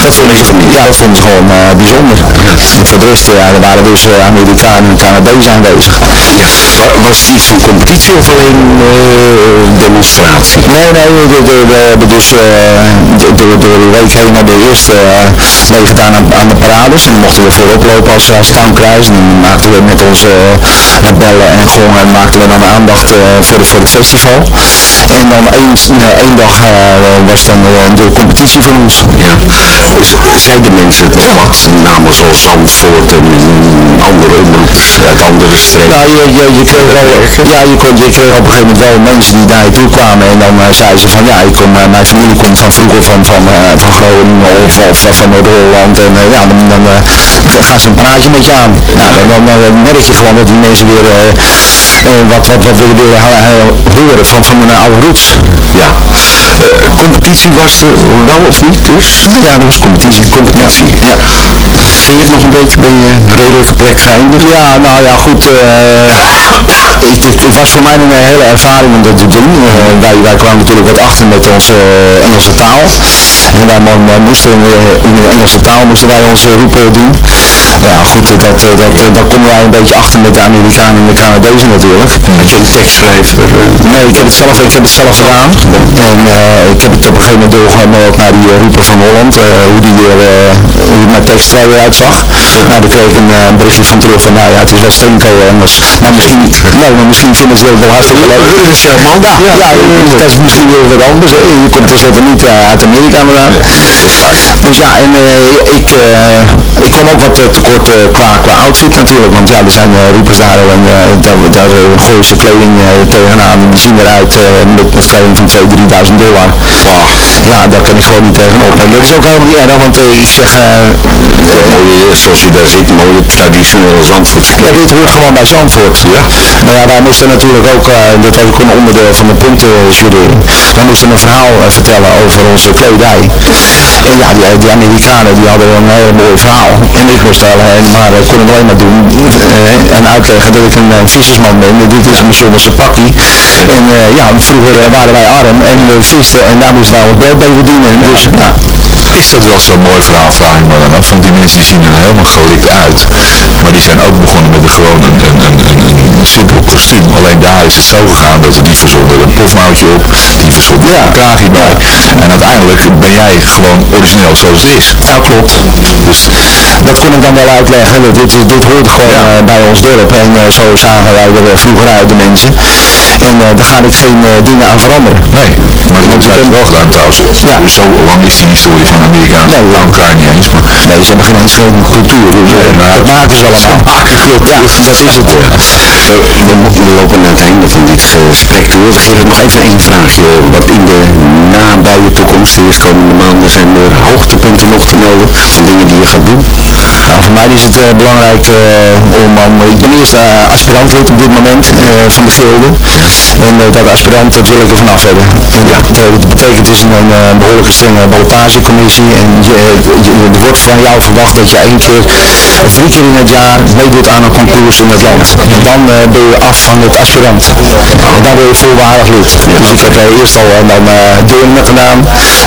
[SPEAKER 9] dat vond ik, Ja, dat vond ik gewoon bijzonder. En voor de rest, ja, er waren dus Amerikanen en Canadezen aanwezig.
[SPEAKER 5] Ja, was het iets van competitie of alleen demonstratie?
[SPEAKER 9] Nee, nee, we, we, we hebben dus door, door de week heen naar de eerste levert aan, aan de parades. En dan mochten we voorop lopen als, als. En dan maakten we met onze uh, bellen en gongen maakten we dan aandacht voor, de, voor het festival. En dan één, één dag was dan de competitie voor ons.
[SPEAKER 5] Ja. Dus zeiden mensen het nog wat, namen zoals Zandvoort en andere uit andere streken?
[SPEAKER 9] Nou, je, je, je kreeg wel, ja, je, kon, je kreeg op een gegeven moment wel mensen die naar je toe kwamen en dan zeiden ze van ja, ik kom, mijn familie komt van vroeger van, van, van Groningen of, of van Noord-Holland en ja, dan, dan gaan ze een praatje met je aan. Nou, dan, dan merk je gewoon dat die mensen weer wat, wat, wat willen weer horen van, van mijn oude roots.
[SPEAKER 5] Ja. Competitie was er wel of niet dus?
[SPEAKER 9] Ja, dat was competitie.
[SPEAKER 5] Competitie, ja. Ging het nog een beetje, ben je redelijk plek geëindigd?
[SPEAKER 9] Ja, nou ja, goed. Het, het, was voor mij een hele ervaring om dat te doen. wij, wij kwamen natuurlijk wat achter met onze Engelse taal. En wij moesten in de Engelse taal moesten wij onze roepen doen. Ja goed, dat, dat, dat, dat komen wij een beetje achter met de Amerikanen en de Canadezen natuurlijk.
[SPEAKER 5] Had je een tekstschrijver?
[SPEAKER 9] Nee, ik heb het zelf, ik heb het zelf gedaan. En ik heb het op een gegeven moment ook naar die roeper van Holland. hoe die weer, hoe mijn tekst er weer uitzag. Nou, daar kreeg ik een, berichtje van terug van, nou ja, het is wel stinko Engels. Maar misschien niet. Nee, maar misschien vinden ze het wel hartstikke leuk.
[SPEAKER 5] Charmant.
[SPEAKER 9] Ja, ja, ja, dat is misschien weer wat anders. Je komt tenslotte niet uit Amerika vandaan. Dus ja, en ik, ik kwam ook wat tekort qua, qua outfit natuurlijk. Want ja, er zijn roepers daar en daar, daar gooien ze kleding tegenaan. En die zien eruit met een kleding van 2.000, 3.000 dollar. Wow. Ja, daar kan ik gewoon niet tegenop. En dat is ook helemaal niet erg, want ik zeg...
[SPEAKER 5] mooie, zoals je daar zit, mooie traditionele Zandvoort.
[SPEAKER 9] Ja, dit hoort gewoon bij Zandvoort. Ja. Maar ja, wij moesten natuurlijk ook, dat was ook een onderdeel van de puntenjurering. Wij moesten een verhaal vertellen over onze kledij. En ja, die, die Amerikanen die hadden een heel mooi verhaal. En ik moest alleen maar, kon het alleen maar doen en uitleggen dat ik een uh, vissersman ben. Dit is een zomerse pakkie. En uh, ja, vroeger waren wij arm en we visten en daar moesten wij ons beeld mee verdienen. Dus ja.
[SPEAKER 4] Dat wel zo'n mooi verhaal, vraag ik me dan af. Want die mensen die zien er helemaal gelikt uit. Maar die zijn ook begonnen met een gewoon een, een, een, een, simpel kostuum. Alleen daar is het zo gegaan dat ze die verzonden een pofmouwtje op, die verzonden ja. een kraagje bij. En uiteindelijk ben jij gewoon origineel zoals het is.
[SPEAKER 9] Nou klopt. Dus dat kon ik dan wel uitleggen. Dit, dit hoort gewoon ja. uh, bij ons dorp. En uh, zo zagen wij er vroeger uit de mensen. En uh, daar ga ik geen dingen aan veranderen.
[SPEAKER 4] Nee, maar dat je wel gedaan trouwens. Ja. Dus zo lang is die historie van Amerika.
[SPEAKER 9] Nee,
[SPEAKER 4] lang elkaar niet eens. Maar...
[SPEAKER 9] Nee, ze hebben geen eens geen cultuur. Dus, nee, maar dat maken ze allemaal.
[SPEAKER 5] Ja, dat is het. We, we lopen naar het einde van dit gesprek toe. Gerrit, nog even één vraagje. Wat in de nabije toekomst, de eerstkomende maanden, zijn er hoogtepunten nog te melden van dingen die je gaat doen?
[SPEAKER 9] Nou, voor mij is het uh, belangrijk om, om, ik ben eerst aspirantlid op dit moment van de gilde. En dat aspirant, dat wil ik er vanaf hebben. Ja. Dat betekent, is een, een behoorlijke strenge ballotagecommissie en je, je, er wordt van jou verwacht dat je één keer of drie keer in het jaar meedoet aan een concours in het land. Dan ben je af van het aspirant. En dan ben je volwaardig lid. Dus ik heb eerst al en dan Deurne gedaan.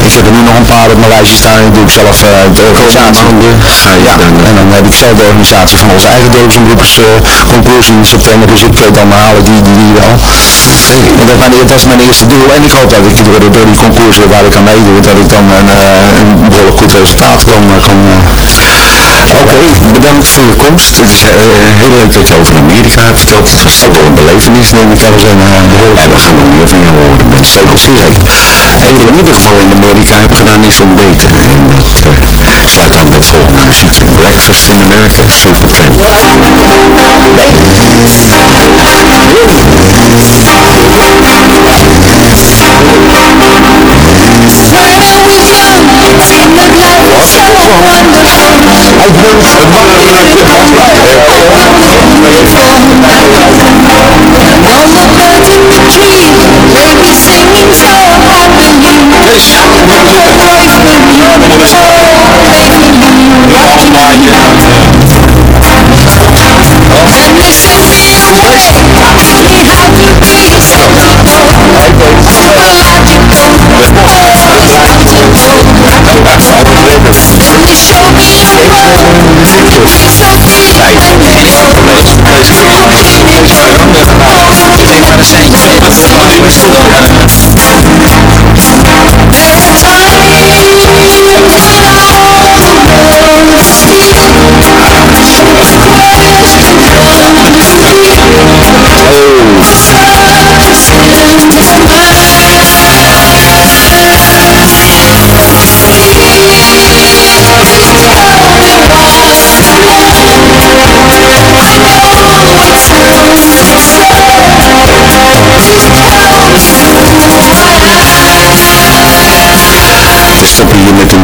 [SPEAKER 9] Ik heb er nu nog een paar op mijn lijstje staan. Die doe ik zelf de organisatie. Ja, en dan heb ik zelf de organisatie van onze eigen dorpsomroepersconcours in september. Dus ik dan halen die, die, die wel. En dat, dat is mijn eerste doel. En ik hoop dat ik door, door die concoursen waar ik aan meedoe, dat ik dan een, een behoorlijk goed resultaat kan, kan
[SPEAKER 5] Oké, bedankt voor je komst. Het is uh, heel leuk dat je over Amerika hebt verteld. Het was toch wel een belevenis, neem ik aan. En, we gaan nog meer van je horen. Met zeker zeker. En wat in ieder geval in Amerika heb gedaan is ontbeten. En dat uh, sluit aan volgende muziek. Breakfast in America, Supertramp.
[SPEAKER 3] I wish I'm in the trees singing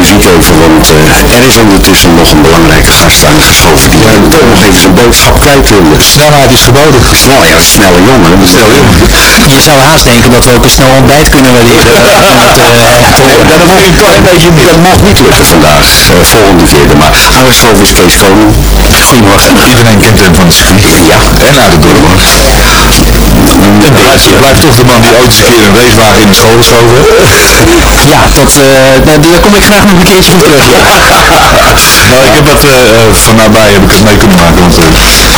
[SPEAKER 9] muziek even, want eh, er is ondertussen nog een belangrijke gast aangeschoven die toch nog even zijn boodschap kwijt wilde.
[SPEAKER 4] Snelheid is verboden.
[SPEAKER 9] Snel, ja, snelle jongen. Een snelle jongen.
[SPEAKER 1] Je zou haast denken dat we ook een snel ontbijt kunnen waarderen.
[SPEAKER 9] dat, mag een klein beetje niet. Dat mag niet lukken vandaag. Eh, volgende keer maar. Aangeschoven is Kees Koning. Goedemorgen.
[SPEAKER 4] Iedereen kent hem van het circuit.
[SPEAKER 9] Ja.
[SPEAKER 4] En uit het dorp. Het blijft, blijft toch de man die ooit eens een keer een racewagen in de school geschoven.
[SPEAKER 1] Ja, dat, eh, daar, kom ik graag nog een keertje voor terug. Ja.
[SPEAKER 4] Nou, ik heb dat eh, eh, van nabij heb ik het mee kunnen maken, want eh,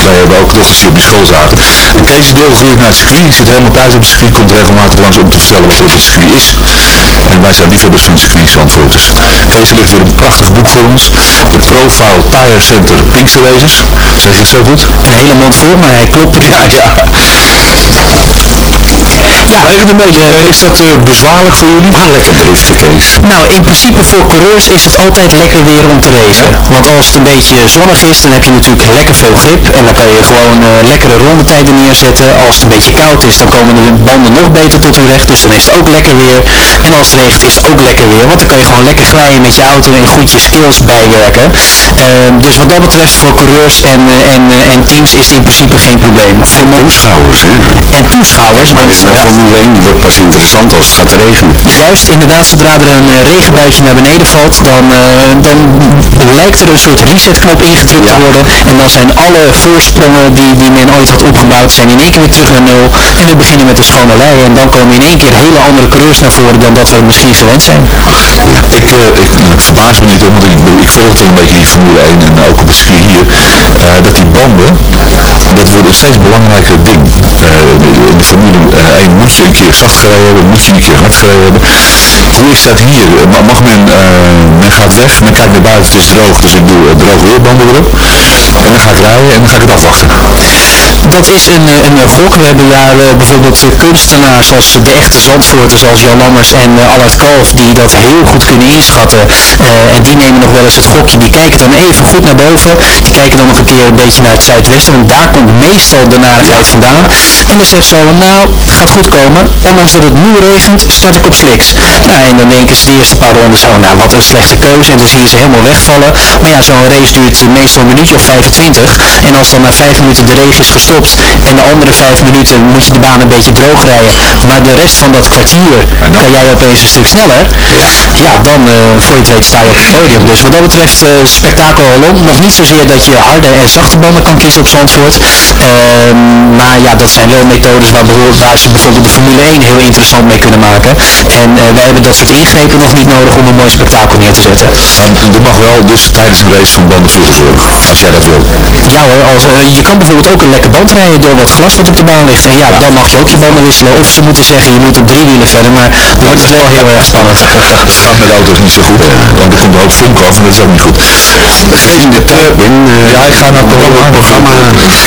[SPEAKER 4] wij hebben ook dochters die op die school zaten. En Kees is deelgegroeid naar het circuit, zit helemaal thuis op het circuit, komt regelmatig langs om te vertellen wat het circuit is. En wij zijn liefhebbers van het circuit Zandvoort. Dus Kees ligt weer een prachtig boek voor ons, de Profile Tire Center Pinkster Racers. Zeg het zo goed?
[SPEAKER 1] Een hele mond vol, maar hij klopt.
[SPEAKER 4] Ja, ja. Ja, regent een beetje. Eh, Is dat eh, bezwaarlijk voor jullie?
[SPEAKER 9] Ah, lekker driften, Kees.
[SPEAKER 1] Nou, in principe voor coureurs is het altijd lekker weer om te racen. Want als het een beetje zonnig is, dan heb je natuurlijk lekker veel grip. En dan kan je gewoon eh, lekkere rondetijden neerzetten. Als het een beetje koud is, dan komen de banden nog beter tot hun recht. Dus dan is het ook lekker weer. En als het regent, is het ook lekker weer. Want dan kan je gewoon lekker glijden met je auto en goed je skills bijwerken. Ehm, dus wat dat betreft voor coureurs en, eh, en, eh, en teams is het in principe geen probleem. Voor
[SPEAKER 9] Toeschouwers, hè.
[SPEAKER 1] en toeschouwers,
[SPEAKER 9] Maar
[SPEAKER 1] want
[SPEAKER 9] Formule 1 die wordt pas interessant als het gaat regenen.
[SPEAKER 1] Juist, inderdaad, zodra er een eh, regenbuitje naar beneden valt, dan, eh, dan lijkt er een soort resetknop ingedrukt te worden. En dan zijn alle voorsprongen die, die men ooit had opgebouwd, zijn in één keer weer terug naar nul. En we beginnen met een schone lei. En dan komen in één keer hele andere coureurs naar voren dan dat we misschien gewend zijn.
[SPEAKER 4] Ik, eh, ik, ik verbaas me niet, hoor, want ik, ik volg toch een beetje die Formule 1 en ook op het circuit hier, dat die banden, dat wordt een steeds belangrijker ding. In de Formule 1 moet je een keer zacht gereden hebben, moet je een keer hard gereden hebben. Hoe is dat hier? Eh, ma- Mag men, eh, men gaat weg, men kijkt naar buiten, het is droog, dus ik doe eh, droog weerbanden erop. En dan ga ik rijden en dan ga ik het afwachten.
[SPEAKER 1] Dat is een, een gok. We hebben daar bijvoorbeeld kunstenaars als de echte Zandvoorters zoals Jan Lammers en uh, Allard Kalf die dat heel goed kunnen inschatten. En die nemen nog wel eens het gokje. Die kijken dan even goed naar boven. Die kijken dan nog een keer een beetje naar het zuidwesten. Want daar komt meestal de narigheid vandaan. En dan zegt zo, nou, gaat goed komen. Ondanks dat het nu regent, start ik op sliks. Nou, en dan denken ze de eerste paar rondes, oh nou, wat een slechte keuze. En dan zie je ze helemaal wegvallen. Maar ja, zo'n race duurt meestal een minuutje of 25. En als dan na vijf minuten de regen is gestopt en de andere vijf minuten moet je de baan een beetje droog rijden. Maar de rest van dat kwartier kan jij opeens een stuk sneller. Ja, dan eh, voor je het weet sta je op het podium. Dus wat dat betreft eh, spektakel alom. Nog niet zozeer dat je harde en zachte banden kan kiezen op Zandvoort. Ehm, maar ja, dat zijn wel methodes waar, ze bijvoorbeeld de Formule 1 heel interessant mee kunnen maken. En eh, wij hebben dat soort ingrepen nog niet nodig om een mooi spektakel neer te zetten.
[SPEAKER 4] En er mag wel dus tijdens een race van banden zorgen, als jij dat wil.
[SPEAKER 1] Ja hoor, als, eh, je kan bijvoorbeeld ook een lekker band rijden door wat glas wat op de baan ligt. En ja, dan mag je ook je banden wisselen. Of ze moeten zeggen, je moet op drie wielen verder. Maar dan wordt het wel heel erg spannend.
[SPEAKER 4] Dat gaat met auto's niet zo goed, want er komt een hoop vonk af en dat is ook niet goed.
[SPEAKER 9] In de Turpin,
[SPEAKER 4] Ja, ik ga naar het programma. Programma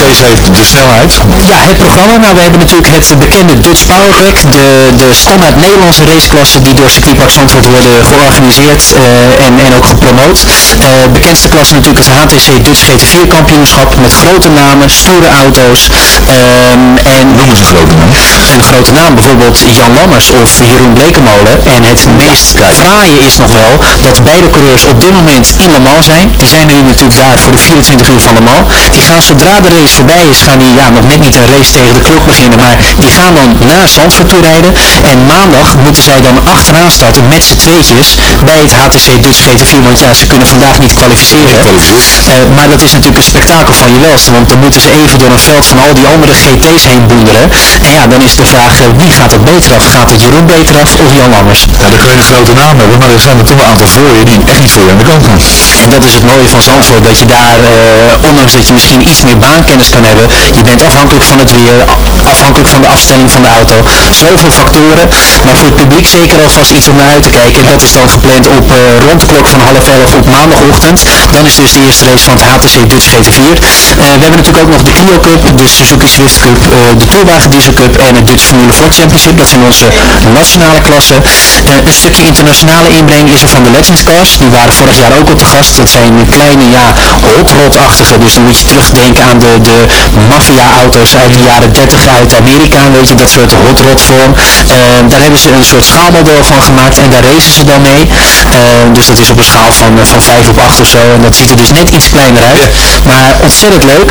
[SPEAKER 4] Kees heeft de snelheid.
[SPEAKER 1] Ja, het programma. Nou, we hebben natuurlijk het bekende Dutch Powerpack. De, de standaard Nederlandse raceklassen die door circuitpark Zandvoort worden georganiseerd eh, en, en ook gepromoot. Eh, bekendste klasse natuurlijk het HTC Dutch GT4 kampioenschap met grote namen, stoere auto's. ehm, en
[SPEAKER 4] Noem eens een grote naam.
[SPEAKER 1] een grote naam, bijvoorbeeld Jan Lammers of Jeroen Blekemolen. En het meest fraaie is nog wel dat beide coureurs op dit moment in Le Mans zijn. Die zijn nu natuurlijk daar voor de 24 uur van Le Mans. Die gaan zodra de race voorbij is, gaan die ja, nog net niet een race tegen de klok beginnen. Maar die gaan dan naar Zandvoort toe rijden. En maandag moeten zij dan achteraan starten met z'n tweetjes bij het HTC Dutch GT4. Want ja, ze kunnen vandaag niet kwalificeren. Eh, maar dat is natuurlijk een spektakel van je welste. Want dan moeten ze even door een veld van al die andere GT's heen boenderen. En ja, dan is de vraag, eh, wie gaat er beter af? Gaat het Jeroen beter af of Jan Lammers?
[SPEAKER 4] Ja, dan kun je een grote naam hebben, maar er zijn er toch een aantal voor je die echt niet voor je aan de kant gaan.
[SPEAKER 1] En dat is het mooie van Zandvoort, dat je daar, eh, ondanks dat je misschien iets meer baankennis kan hebben, je bent afhankelijk van het weer, afhankelijk van de afstelling van de auto, zoveel factoren. Maar voor het publiek zeker alvast iets om naar uit te kijken. Dat is dan gepland op eh, rond de klok van half elf op maandagochtend. Dan is dus de eerste race van het HTC Dutch GT4. Eh, we hebben natuurlijk ook nog de Clio Cup, de Suzuki Swift Cup, eh, de Tourwagen Diesel Cup en het Dutch Formule 4 Championship. Dat zijn onze nationale klassen. Een stukje internationale inbreng is er van de Legends Cars. Die waren vorig jaar ook op de gast. Dat zijn kleine ja, hotrod-achtige. Dus dan moet je terugdenken aan de, de maffia-auto's uit de jaren 30 uit Amerika, weet je, soort hotrod vorm. Ehm, daar hebben ze een soort schaalmodel van gemaakt en daar racen ze dan mee. Ehm, dus dat is op een schaal van, eh, van 5 op 8 of zo. En dat ziet er dus net iets kleiner uit. Maar ontzettend leuk.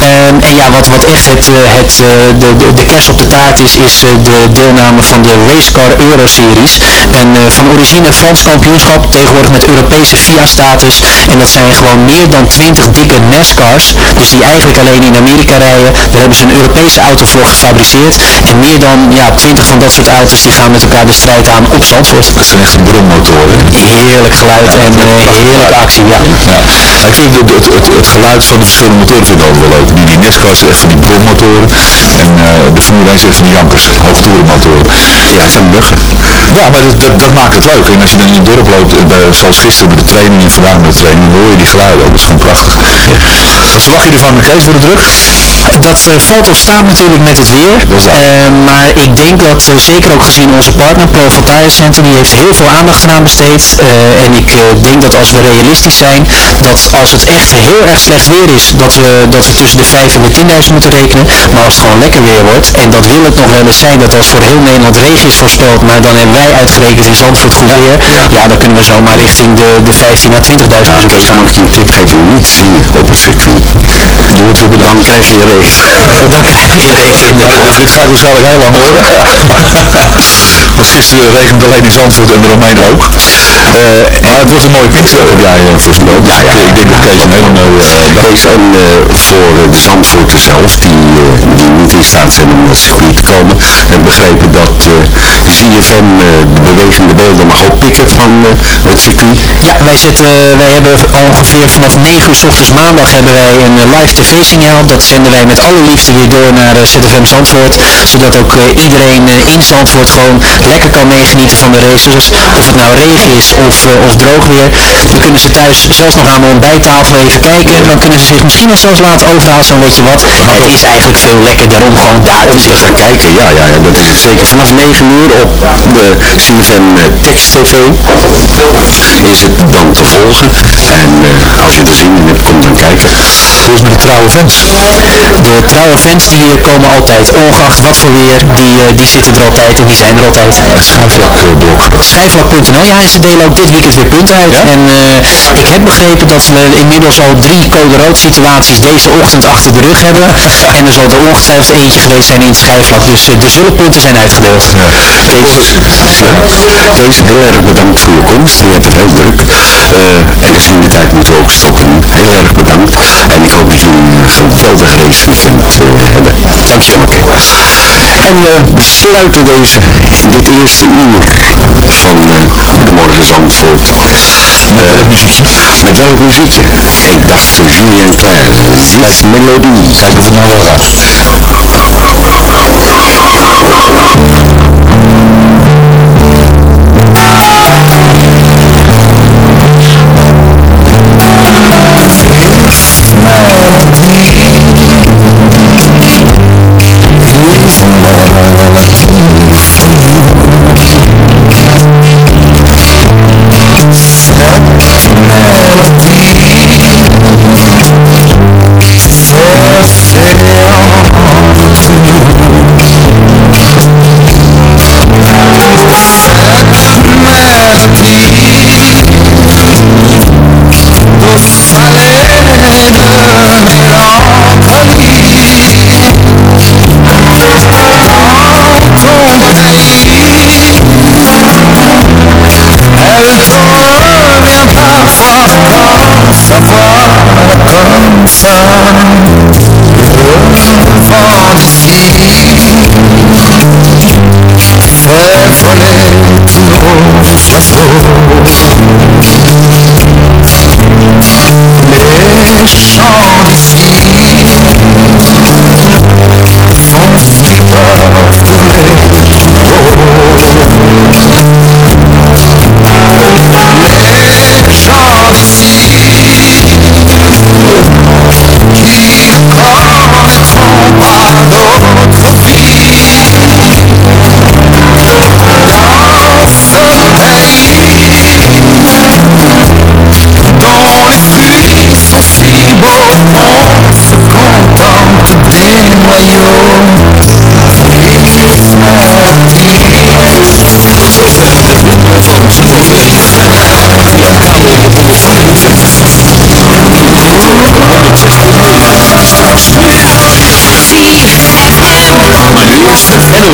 [SPEAKER 1] Ehm, en ja, wat, wat echt het, eh, het, eh, de, de, de kerst op de taart is, is de deelname van de Racecar Euro Series. Een eh, van origine Frans kampioenschap, tegenwoordig met Europese FIA-status. En dat zijn gewoon meer dan 20 dikke NASCARs. Dus die eigenlijk alleen in Amerika rijden. Daar hebben ze een Europese auto voor gefabriceerd. En meer dan ja, 20 van dat soort auto's die gaan met elkaar de strijd aan op Zandvoort.
[SPEAKER 4] Dat zijn echt brommotoren.
[SPEAKER 1] Heerlijk geluid en eh, heerlijke actie, ja.
[SPEAKER 4] Ja. Ik vind het, het, het, het geluid van de verschillende motoren vind ik altijd wel leuk. Die, die NASCAR's echt van die brommotoren. En eh, de Formule 1 zegt van die jankers, hoogtoerenmotoren.
[SPEAKER 5] Ja, van Muggen.
[SPEAKER 4] Ja, maar dat, dat, dat maakt het leuk. En als je dan in het dorp loopt, eh, bij- zoals gisteren bij de training en vandaag bij de training, hoor je die geluiden ook. Dat is gewoon prachtig. Wat verwacht je ervan, Kees, voor de druk?
[SPEAKER 1] Dat valt of staat natuurlijk met het weer. Eh, maar ik denk dat, eh, zeker ook gezien onze partner, Pro Voltaire Center, die heeft heel veel aandacht eraan besteed. Eh, en ik eh, denk dat als we realistisch zijn, dat als het echt heel erg slecht weer is, dat we, dat we tussen de 5 en de 10.000 moeten rekenen. Maar als het gewoon lekker weer wordt, en dat wil het nog wel eens zijn dat als voor heel Nederland regen is voorspeld, maar dan hebben wij uitgerekend in Zandvoort goed weer, ja, dan kunnen we zomaar richting de, de 15 à 20.000
[SPEAKER 5] Ja, ik een tip geven. Niet zingen op het circuit. Doe het op dan krijg je regen.
[SPEAKER 1] Dan krijg je regen.
[SPEAKER 4] Gaat waarschijnlijk heel lang hoor. Want gisteren regent alleen in Zandvoort en eromheen ook. Eh, maar het wordt een mooie Pinkster, heb jij uh, voorspeld. Ja, ja. Ik denk dat Kees een hele mooie eh,
[SPEAKER 5] Kees, en eh, voor de Zandvoorten zelf, die, die niet in staat zijn om naar het circuit te komen, heb begrepen dat eh ZFM eh, de bewegende beelden mag oppikken van eh, het circuit.
[SPEAKER 1] Ja, wij, zitten, wij hebben ongeveer vanaf 9 uur s ochtends maandag hebben wij een live tv-signaal. Dat zenden wij met alle liefde weer door naar ZFM Zandvoort. Zodat ook iedereen in Zandvoort gewoon lekker kan meegenieten van de races. Of het nou regen is of, eh, of droog weer. Dan kunnen ze thuis zelfs nog aan de ontbijttafel even kijken. Dan kunnen ze zich misschien nog zelfs laten overhalen, zo weet je wat. Het is eigenlijk veel lekkerder om gewoon daar te
[SPEAKER 5] gaan kijken, ja, ja, dat is het zeker. Vanaf 9 uur op de CFM eh, Text TV is het dan te volgen. En eh, als je er zin in hebt, kom dan kijken.
[SPEAKER 4] Hoe is met de trouwe fans?
[SPEAKER 1] De trouwe fans die eh, komen altijd, ongeacht wat voor weer, die, eh, die zitten er altijd en die zijn er altijd. Schijfvlak.nl, ja, ze delen ook dit weekend weer punten uit. En eh, ik heb begrepen dat we inmiddels al drie code rood situaties deze ochtend achter de rug hebben. En er zal er ongetwijfeld eentje geweest zijn in het schijfvlak. Dus eh, er zullen punten zijn uitgedeeld.
[SPEAKER 5] Kees, Kees, heel erg bedankt voor je komst. Je hebt het heel druk. Eh, en gezien de tijd moeten we ook stoppen. Heel erg bedankt. En ik hoop dat jullie een geweldig raceweekend uh, hebben. Dankjewel. En we sluiten deze, dit eerste uur van uh, Goedemorgen Zandvoort. Met welk muziekje? Ik dacht Julien Claire. Zit melodie. Kijk of het nou wel.
[SPEAKER 9] Dans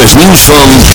[SPEAKER 5] het nieuws van